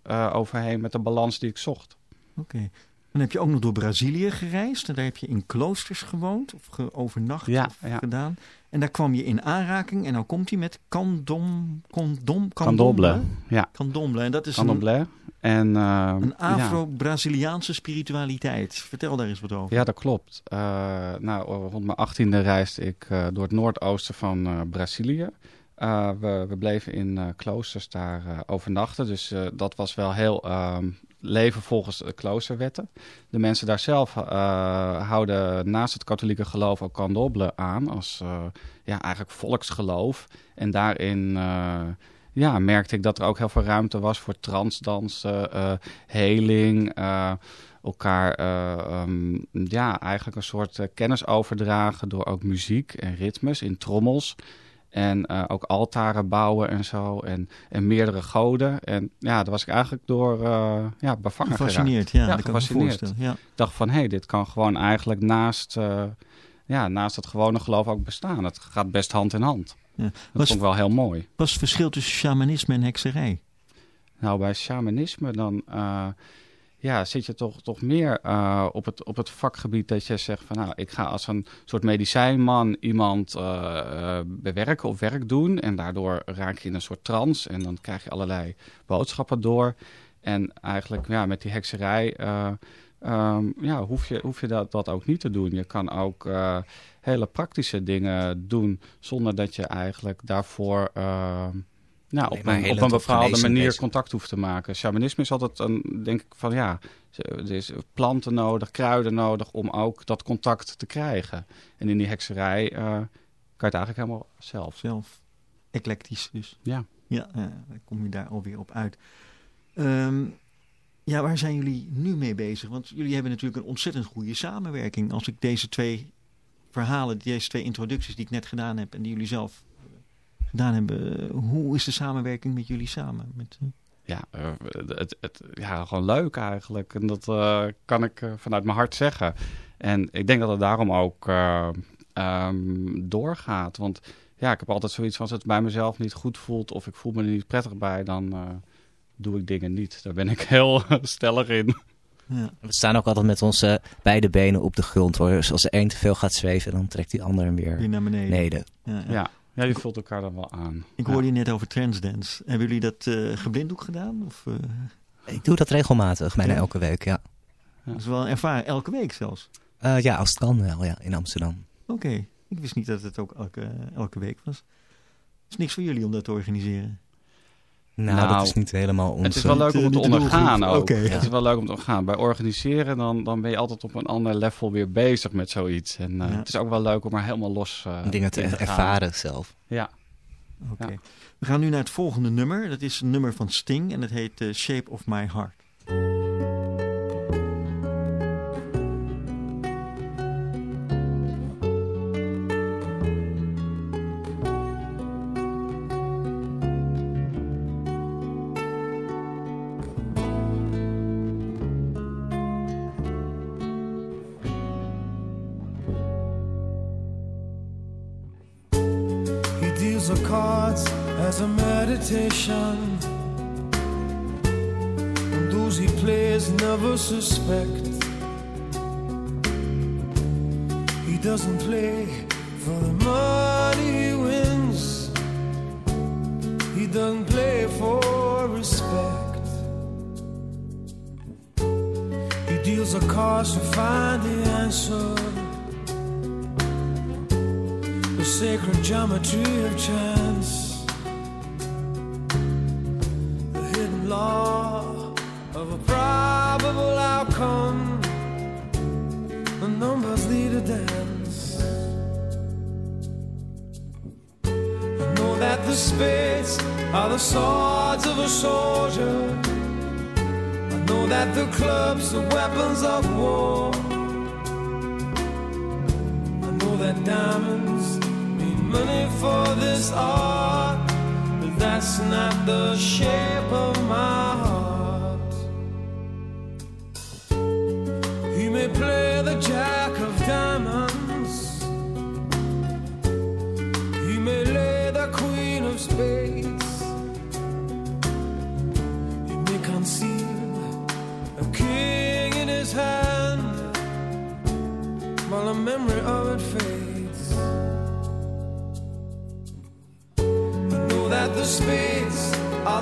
Speaker 5: eh, overheen met de balans die ik zocht.
Speaker 4: Oké. Dan heb je ook nog door Brazilië gereisd. En daar heb je in kloosters gewoond of ge- overnacht
Speaker 5: Ja,
Speaker 4: of
Speaker 5: ja.
Speaker 4: gedaan. En daar kwam je in aanraking. En dan komt hij met candom, condom,
Speaker 5: Candomblé. Ja,
Speaker 4: Candomblé. En dat is een,
Speaker 5: candomblé. En, eh,
Speaker 4: een. Afro-Braziliaanse spiritualiteit. Vertel daar eens wat over.
Speaker 5: Ja, dat klopt. Eh, nou, rond mijn achttiende reisde ik eh, door het noordoosten van eh, Brazilië. Eh, we, we bleven in eh, kloosters daar eh, overnachten. Dus eh, dat was wel heel ehm, leven volgens de kloosterwetten. De mensen daar zelf eh, houden naast het katholieke geloof ook candomblé aan. Als eh, ja, eigenlijk volksgeloof. En daarin... eh, ja, merkte ik dat er ook heel veel ruimte was voor transdansen, heling, elkaar eh, ehm, ja, eigenlijk een soort kennis overdragen door ook muziek en ritmes in trommels. En eh, ook altaren bouwen en zo. En, en meerdere goden. En ja, daar was ik eigenlijk door eh ja, bevangen
Speaker 4: Gefascineerd,
Speaker 5: geraakt.
Speaker 4: ja, ik me
Speaker 5: gefascineerd.
Speaker 4: voorstellen. Ja.
Speaker 5: Ik dacht van, hé, hey, dit kan gewoon eigenlijk naast, eh, ja, naast het gewone geloof ook bestaan. Het gaat best hand in hand.
Speaker 4: Ja.
Speaker 5: Dat
Speaker 4: Was,
Speaker 5: vond ik wel heel mooi.
Speaker 4: was het verschil tussen shamanisme en hekserij?
Speaker 5: Nou, bij shamanisme dan ja, zit je toch, toch meer eh, op, het, op het vakgebied dat je zegt van nou, ik ga als een soort medicijnman iemand eh, eh, bewerken of werk doen. En daardoor raak je in een soort trance en dan krijg je allerlei boodschappen door. En eigenlijk ja, met die hekserij eh, ehm, ja, hoef je, hoef je dat, dat ook niet te doen. Je kan ook hele praktische dingen doen zonder dat je eigenlijk daarvoor... nou, op een, op een bepaalde manier contact hoeft te maken. Shamanisme is altijd een, denk ik van ja, er is planten nodig, kruiden nodig om ook dat contact te krijgen. En in die hekserij eh, kan je het eigenlijk helemaal zelf.
Speaker 4: Zelf eclectisch dus.
Speaker 5: Ja.
Speaker 4: Ja, dan kom je daar alweer op uit. Ehm, ja, waar zijn jullie nu mee bezig? Want jullie hebben natuurlijk een ontzettend goede samenwerking. Als ik deze twee verhalen, deze twee introducties die ik net gedaan heb en die jullie zelf gedaan hebben, eh, hoe is de samenwerking met jullie samen? Met, eh,
Speaker 5: Ja, eh, het, het, ja, gewoon leuk eigenlijk. En dat eh, kan ik vanuit mijn hart zeggen. En ik denk dat het daarom ook eh, ehm, doorgaat. Want ja, ik heb altijd zoiets van als het bij mezelf niet goed voelt of ik voel me er niet prettig bij, dan eh, doe ik dingen niet. Daar ben ik heel stellig in.
Speaker 4: ja.
Speaker 7: We staan ook altijd met onze beide benen op de grond hoor. Dus als de een te veel gaat zweven, dan trekt die ander hem weer
Speaker 4: weer naar beneden.
Speaker 7: beneden.
Speaker 4: Ja, ja.
Speaker 5: Ja, Ja, je vult elkaar dan wel aan.
Speaker 4: Ik
Speaker 5: Ja.
Speaker 4: hoorde je net over transdance. Hebben jullie dat eh geblinddoek gedaan? Of, eh,
Speaker 7: Ik doe dat regelmatig, bijna
Speaker 4: Ja?
Speaker 7: elke week, ja.
Speaker 4: Dat is wel een ervaring, elke week zelfs.
Speaker 7: Eh, ja, als het kan wel, ja, in Amsterdam.
Speaker 4: Oké, ik wist niet dat het ook elke, elke week was. Het is niks voor jullie om dat te organiseren.
Speaker 7: Nou,
Speaker 5: Nou,
Speaker 7: dat is niet helemaal ons...
Speaker 5: Het is wel leuk om het te ondergaan ook.
Speaker 4: Oké.
Speaker 5: Het is wel leuk om te ondergaan. Bij organiseren dan, dan ben je altijd op een ander level weer bezig met zoiets. En eh,
Speaker 4: Ja.
Speaker 5: het is ook wel leuk om er helemaal los eh,
Speaker 7: dingen te ervaren zelf.
Speaker 5: Ja.
Speaker 4: Oké.
Speaker 5: Ja.
Speaker 4: We gaan nu naar het volgende nummer. Dat is een nummer van Sting en dat heet eh, Shape of My Heart.
Speaker 6: To find the answer the sacred geometry of chance, the hidden law of a probable outcome. The numbers lead a dance. I know that the spades are the swords of a soldier. That the clubs are weapons of war. I know that diamonds mean money for this art, but that's not the shape of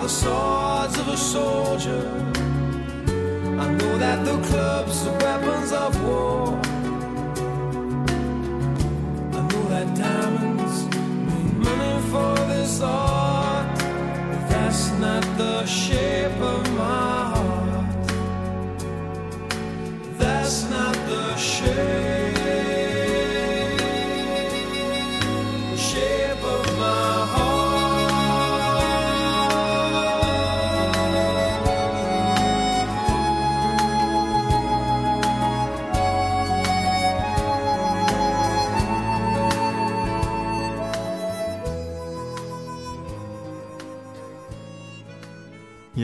Speaker 6: the soul.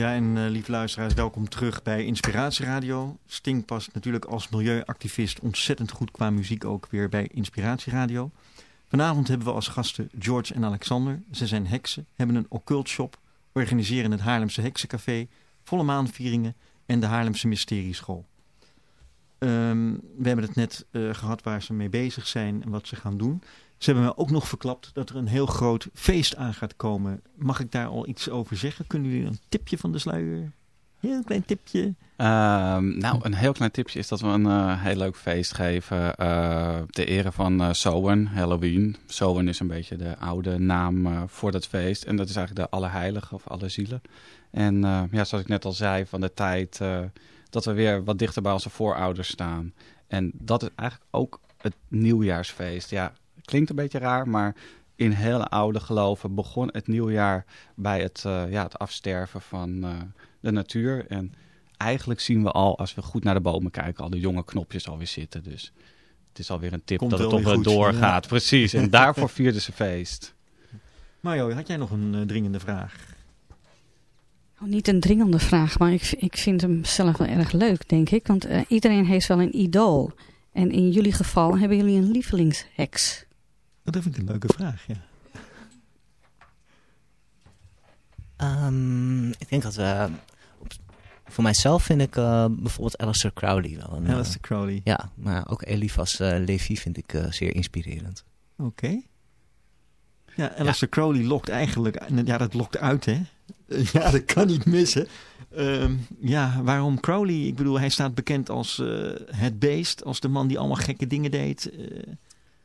Speaker 4: Ja, en eh lieve luisteraars, welkom terug bij Inspiratieradio. Sting past natuurlijk als milieuactivist ontzettend goed qua muziek ook weer bij Inspiratieradio. Vanavond hebben we als gasten George en Alexander. Ze zijn heksen, hebben een occult shop, organiseren het Haarlemse Heksencafé, volle maanvieringen en de Haarlemse Mysterieschool. Ehm, we hebben het net eh, gehad waar ze mee bezig zijn en wat ze gaan doen. Ze hebben me ook nog verklapt dat er een heel groot feest aan gaat komen. Mag ik daar al iets over zeggen? Kunnen jullie een tipje van de sluier? Heel klein tipje.
Speaker 5: Ehm, nou, een heel klein tipje is dat we een eh, heel leuk feest geven. eh ter ere van eh Samhain, Halloween. Samhain is een beetje de oude naam eh, voor dat feest. En dat is eigenlijk de Allerheilige of Allerzielen. En eh, ja, zoals ik net al zei, van de tijd eh, dat we weer wat dichter bij onze voorouders staan. En dat is eigenlijk ook het nieuwjaarsfeest. Ja, klinkt een beetje raar, maar in hele oude geloven begon het nieuwjaar bij het, eh, ja, het afsterven van eh, de natuur. En eigenlijk zien we al, als we goed naar de bomen kijken, al de jonge knopjes alweer zitten. Dus het is alweer een tip
Speaker 4: Komt
Speaker 5: dat het toch wel doorgaat.
Speaker 4: ja.
Speaker 5: Precies, en daarvoor vierden ze feest.
Speaker 4: Mario, had jij nog een eh, dringende vraag?
Speaker 8: Nou, niet een dringende vraag, maar ik, ik vind hem zelf wel erg leuk, denk ik. Want eh, iedereen heeft wel een idool. En in jullie geval hebben jullie een lievelingsheks.
Speaker 4: Dat vind ik een leuke vraag, ja.
Speaker 7: Ehm, ik denk dat we... op- voor mijzelf vind ik eh, bijvoorbeeld Alistair Crowley wel een... eh,
Speaker 4: Alistair Crowley.
Speaker 7: ja, maar ook Elifas eh Levi vind ik eh, zeer inspirerend.
Speaker 4: Oké. Ja, Alistair Crowley lokt eigenlijk... Ja, dat lokt uit, hè? Ja, dat kan niet missen. Ehm, ja, waarom Crowley? Ik bedoel, hij staat bekend als eh, het beest. Als de man die allemaal gekke dingen deed.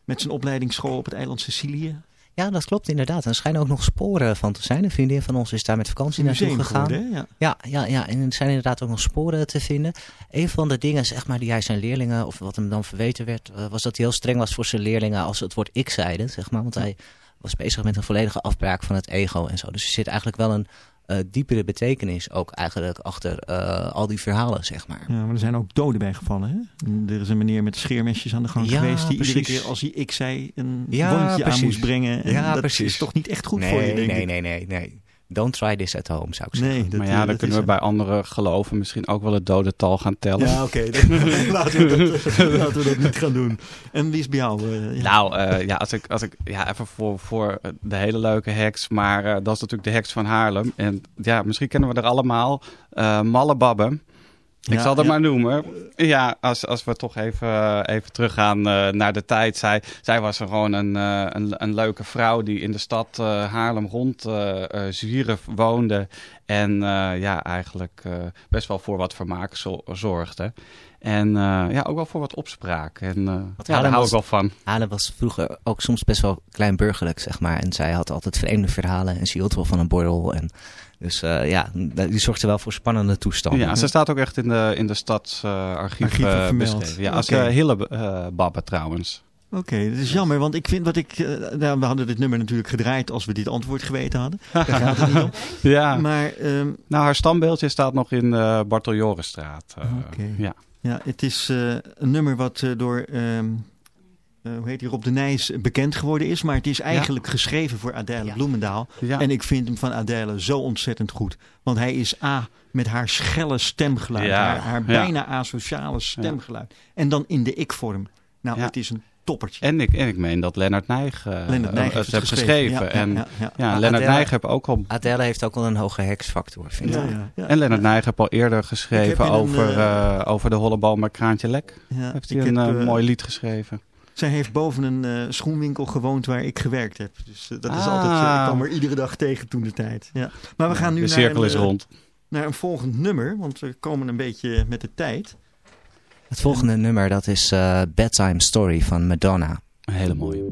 Speaker 4: Met zijn opleidingsschool op het eiland Sicilië.
Speaker 7: Ja, dat klopt inderdaad. Er schijnen ook nog sporen van te zijn. Een vriendin van ons is daar met vakantie naartoe gegaan.
Speaker 4: Ja.
Speaker 7: Ja, ja, ja, en er zijn inderdaad ook nog sporen te vinden. Een van de dingen zeg maar, die hij zijn leerlingen, of wat hem dan verweten werd, eh, was dat hij heel streng was voor zijn leerlingen als ze het woord ik zeiden. Zeg maar, want hij was bezig met een volledige afbraak van het ego en zo. Dus er zit eigenlijk wel een eh, diepere betekenis ook eigenlijk achter eh, al die verhalen, zeg maar.
Speaker 4: Ja, maar er zijn ook doden bij gevallen. Hè? Er is een meneer met scheermesjes aan de gang
Speaker 7: Ja,
Speaker 4: geweest... die iedere
Speaker 7: precies.
Speaker 4: keer als hij ik zei een
Speaker 7: Ja,
Speaker 4: wondje aan moest brengen. En
Speaker 7: Ja,
Speaker 4: dat
Speaker 7: precies.
Speaker 4: is toch niet echt goed
Speaker 7: nee,
Speaker 4: voor je, denk
Speaker 7: nee,
Speaker 4: ik.
Speaker 7: nee, nee, nee. Don't try this at home, zou ik zeggen.
Speaker 4: Nee, dat,
Speaker 5: maar
Speaker 4: eh,
Speaker 5: ja, dan
Speaker 4: dat
Speaker 5: kunnen
Speaker 4: is
Speaker 5: we bij andere geloven misschien ook wel het dodental gaan tellen.
Speaker 4: Ja, oké. dan laten, we dat, laten we dat niet gaan doen. En wie is bij jou? eh, ja.
Speaker 5: Nou, eh, ja, als ik, als ik ja, even voor, voor de hele leuke heks, maar eh, dat is natuurlijk de heks van Haarlem. En ja, misschien kennen we er allemaal. eh Malle Babbe. Ik zal dat maar noemen. Ja, als, als we toch even, even teruggaan eh, naar de tijd. Zij, zij was gewoon een, eh, een, een leuke vrouw die in de stad eh, Haarlem rond eh eh, zwierf woonde. En eh, ja, eigenlijk eh, best wel voor wat vermaak zo- zorgde. En eh, ja, ook wel voor wat opspraak. En eh, ja, daar hou
Speaker 7: was-
Speaker 5: ik wel van.
Speaker 7: Haarlem was vroeger ook soms best wel kleinburgerlijk, zeg maar. En zij had altijd vreemde verhalen en ze hield wel van een borrel. En dus eh, ja, die zorgde wel voor spannende toestanden.
Speaker 5: Ja, ze staat ook echt in de, in de stadsarchief uh,
Speaker 4: vermeld.
Speaker 5: beschreven. Ja, als
Speaker 4: Oké.
Speaker 5: eh, Hille eh, Babbe trouwens.
Speaker 4: Oké, dat is jammer, want ik vind wat ik... nou, we hadden dit nummer natuurlijk gedraaid als we dit antwoord geweten hadden. Daar gaat het niet om.
Speaker 5: Ja,
Speaker 4: Maar ehm,
Speaker 5: nou haar standbeeldje staat nog in de Barteljorenstraat. eh,
Speaker 4: Oké.
Speaker 5: Ja.
Speaker 4: ja, het is eh, een nummer wat door... ehm, eh, hoe heet hij, Rob de Nijs bekend geworden is. Maar het is eigenlijk geschreven voor Adèle
Speaker 7: Ja.
Speaker 4: Bloemendaal.
Speaker 5: Ja.
Speaker 4: En ik vind hem van Adèle zo ontzettend goed. Want hij is A, met haar schelle stemgeluid.
Speaker 5: Ja,
Speaker 4: Haar, haar
Speaker 5: ja.
Speaker 4: bijna asociale stemgeluid. En dan in de ik-vorm. Nou,
Speaker 5: Ja.
Speaker 4: het is een toppertje.
Speaker 5: En ik, en ik meen dat Lennart Nijg, eh,
Speaker 4: Lennart Nijg
Speaker 5: eh,
Speaker 4: heeft
Speaker 5: het heeft
Speaker 4: geschreven.
Speaker 5: geschreven.
Speaker 4: Ja,
Speaker 5: en
Speaker 4: ja, ja,
Speaker 5: ja,
Speaker 7: Maar
Speaker 5: Lennart
Speaker 7: Adele-
Speaker 5: Nijg heb ook al...
Speaker 7: Adele heeft ook wel een hoge heksfactor, vind ik.
Speaker 4: Ja, ja, ja.
Speaker 5: En Lennart Nijg heb al eerder geschreven
Speaker 4: in een,
Speaker 5: over,
Speaker 4: eh,
Speaker 5: eh, over de hollebal met Kraantje Lek.
Speaker 4: Ja,
Speaker 5: Heeft hij een
Speaker 4: heb,
Speaker 5: eh,
Speaker 4: eh,
Speaker 5: mooi lied geschreven.
Speaker 4: Zij heeft boven een eh, schoenwinkel gewoond waar ik gewerkt heb. Dus eh, dat is
Speaker 5: Ah.
Speaker 4: altijd, eh, ik kwam er iedere dag tegen toen de tijd. Ja. Maar we gaan nu
Speaker 5: de
Speaker 4: naar,
Speaker 5: cirkel
Speaker 4: een,
Speaker 5: is rond.
Speaker 4: naar een volgend nummer, want we komen een beetje met de tijd.
Speaker 7: Het volgende nummer, dat is eh, Bedtime Story van Madonna.
Speaker 5: Een hele mooie.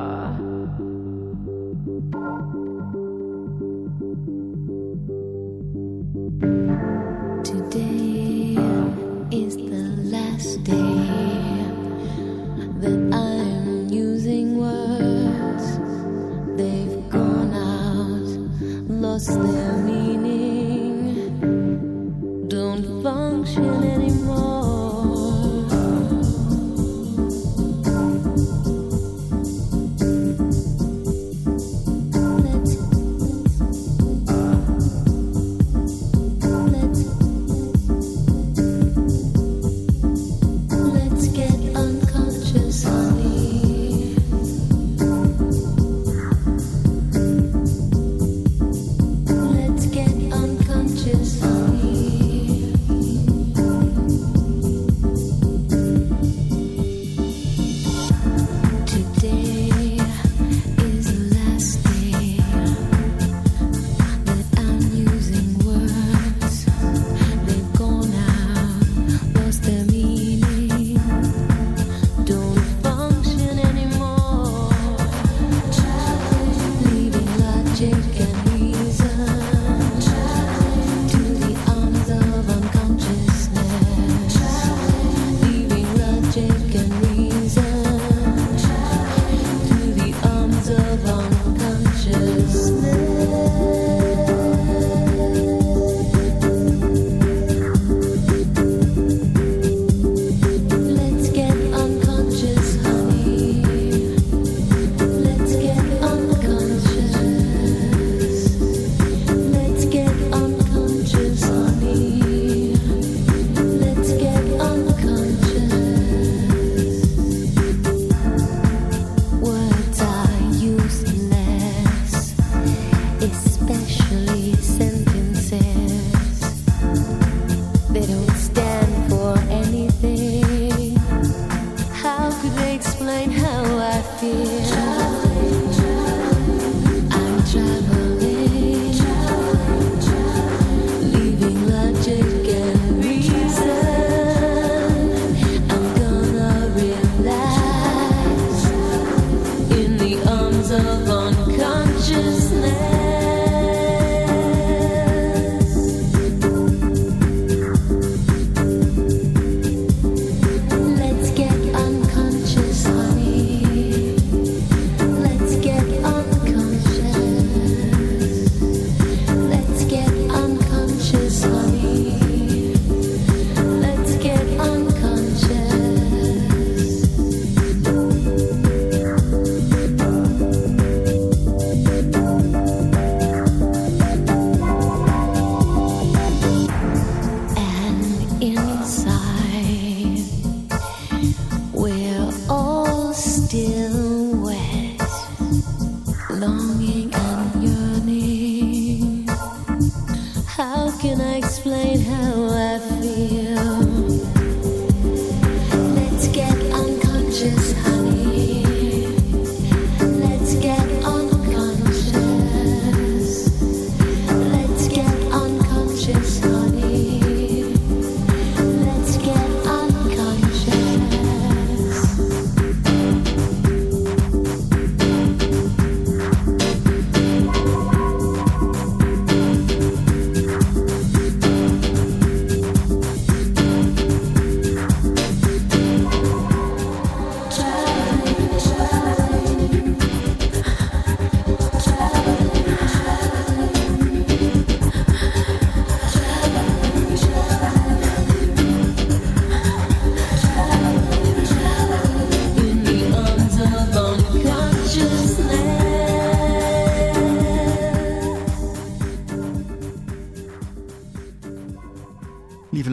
Speaker 10: Today lost their meaning, don't function anymore.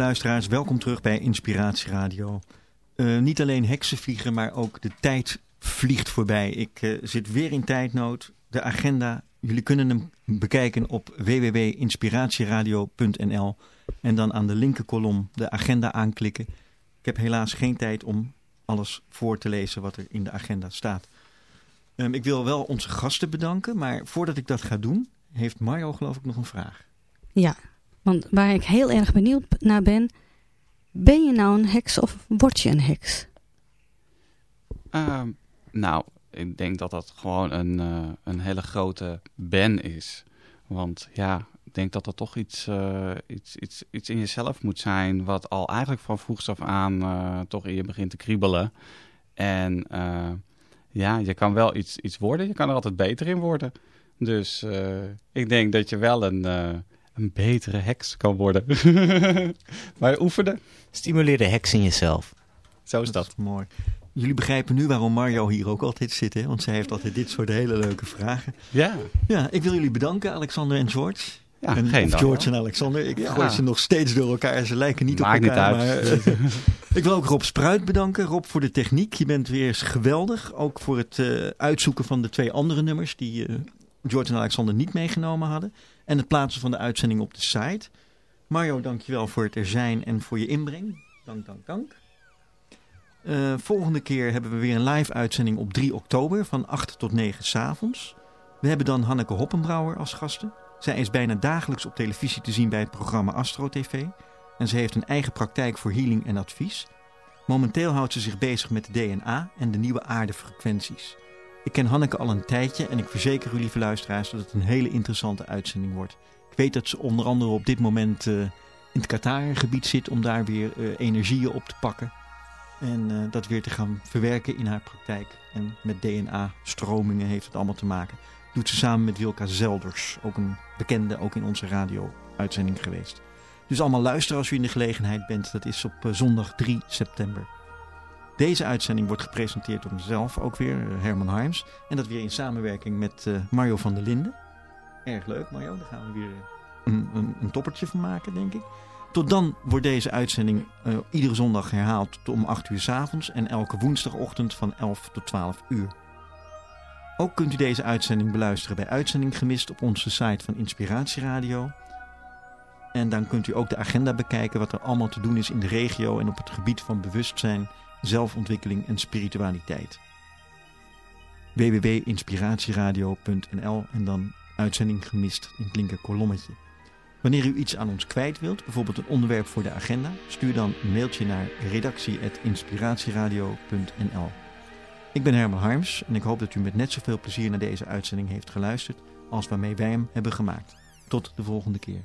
Speaker 4: Luisteraars, welkom terug bij Inspiratie Radio. Eh, niet alleen heksen vliegen, maar ook de tijd vliegt voorbij. Ik eh, zit weer in tijdnood. De agenda, jullie kunnen hem bekijken op www.inspiratieradio.nl en dan aan de linkerkolom de agenda aanklikken. Ik heb helaas geen tijd om alles voor te lezen wat er in de agenda staat. Ehm, ik wil wel onze gasten bedanken, maar voordat ik dat ga doen, heeft Mario geloof ik nog een vraag.
Speaker 8: Ja, want waar ik heel erg benieuwd naar ben... Ben je nou een heks of word je een heks?
Speaker 5: Ehm, nou, ik denk dat dat gewoon een, eh, een hele grote ben is. Want ja, ik denk dat er toch iets, eh, iets, iets, iets in jezelf moet zijn... wat al eigenlijk van vroegs af aan eh, toch in je begint te kriebelen. En ja, je kan wel iets, iets worden. Je kan er altijd beter in worden. Dus ik denk dat je wel een, een betere heks kan worden. maar oefenen.
Speaker 7: Stimuleer de heks in jezelf.
Speaker 5: Zo is dat.
Speaker 4: is mooi. Jullie begrijpen nu waarom Mario hier ook altijd zit, hè? Want zij heeft altijd dit soort hele leuke vragen.
Speaker 5: Ja.
Speaker 4: Ja, ik wil jullie bedanken, Alexander en George.
Speaker 5: Ja,
Speaker 4: en,
Speaker 5: geen
Speaker 4: George
Speaker 5: hoor.
Speaker 4: en Alexander. Ik
Speaker 5: Ja.
Speaker 4: gooi ze nog steeds door elkaar. Ze lijken niet
Speaker 5: Maakt
Speaker 4: op
Speaker 5: niet
Speaker 4: elkaar.
Speaker 5: uit.
Speaker 4: Maar, eh, ik wil ook Rob Spruit bedanken. Rob voor de techniek. Je bent weer eens geweldig. Ook voor het eh, uitzoeken van de twee andere nummers die eh, George en Alexander niet meegenomen hadden. En het plaatsen van de uitzending op de site. Mario, dankjewel voor het er zijn en voor je inbreng. Dank, dank, dank. Eh, volgende keer hebben we weer een live uitzending op 3 oktober van 8 tot 9 s avonds. We hebben dan Hanneke Hoppenbrouwer als gasten. Zij is bijna dagelijks op televisie te zien bij het programma Astro TV. En ze heeft een eigen praktijk voor healing en advies. Momenteel houdt ze zich bezig met de DNA en de nieuwe aardefrequenties. Ik ken Hanneke al een tijdje en ik verzeker u, lieve luisteraars, dat het een hele interessante uitzending wordt. Ik weet dat ze onder andere op dit moment eh, in het Qatar-gebied zit om daar weer eh, energieën op te pakken. En eh, dat weer te gaan verwerken in haar praktijk. En met DNA-stromingen heeft het allemaal te maken. Doet ze samen met Wilka Zelders, ook een bekende, ook in onze radio-uitzending geweest. Dus allemaal luisteren als u in de gelegenheid bent. Dat is op zondag 3 september. Deze uitzending wordt gepresenteerd door mezelf, ook weer eh, Herman Harms. En dat weer in samenwerking met eh, Mario van der Linden. Erg leuk Mario, daar gaan we weer een, een, een toppertje van maken, denk ik. Tot dan wordt deze uitzending eh, iedere zondag herhaald om 8 uur s avonds en elke woensdagochtend van 11 tot 12 uur. Ook kunt u deze uitzending beluisteren bij Uitzending Gemist op onze site van Inspiratieradio. En dan kunt u ook de agenda bekijken wat er allemaal te doen is in de regio en op het gebied van bewustzijn, zelfontwikkeling en spiritualiteit. www.inspiratieradio.nl en dan Uitzending Gemist in het linker kolommetje. Wanneer u iets aan ons kwijt wilt, bijvoorbeeld een onderwerp voor de agenda, stuur dan een mailtje naar redactie.inspiratieradio.nl. Ik ben Herman Harms en ik hoop dat u met net zoveel plezier naar deze uitzending heeft geluisterd als waarmee wij hem hebben gemaakt. Tot de volgende keer.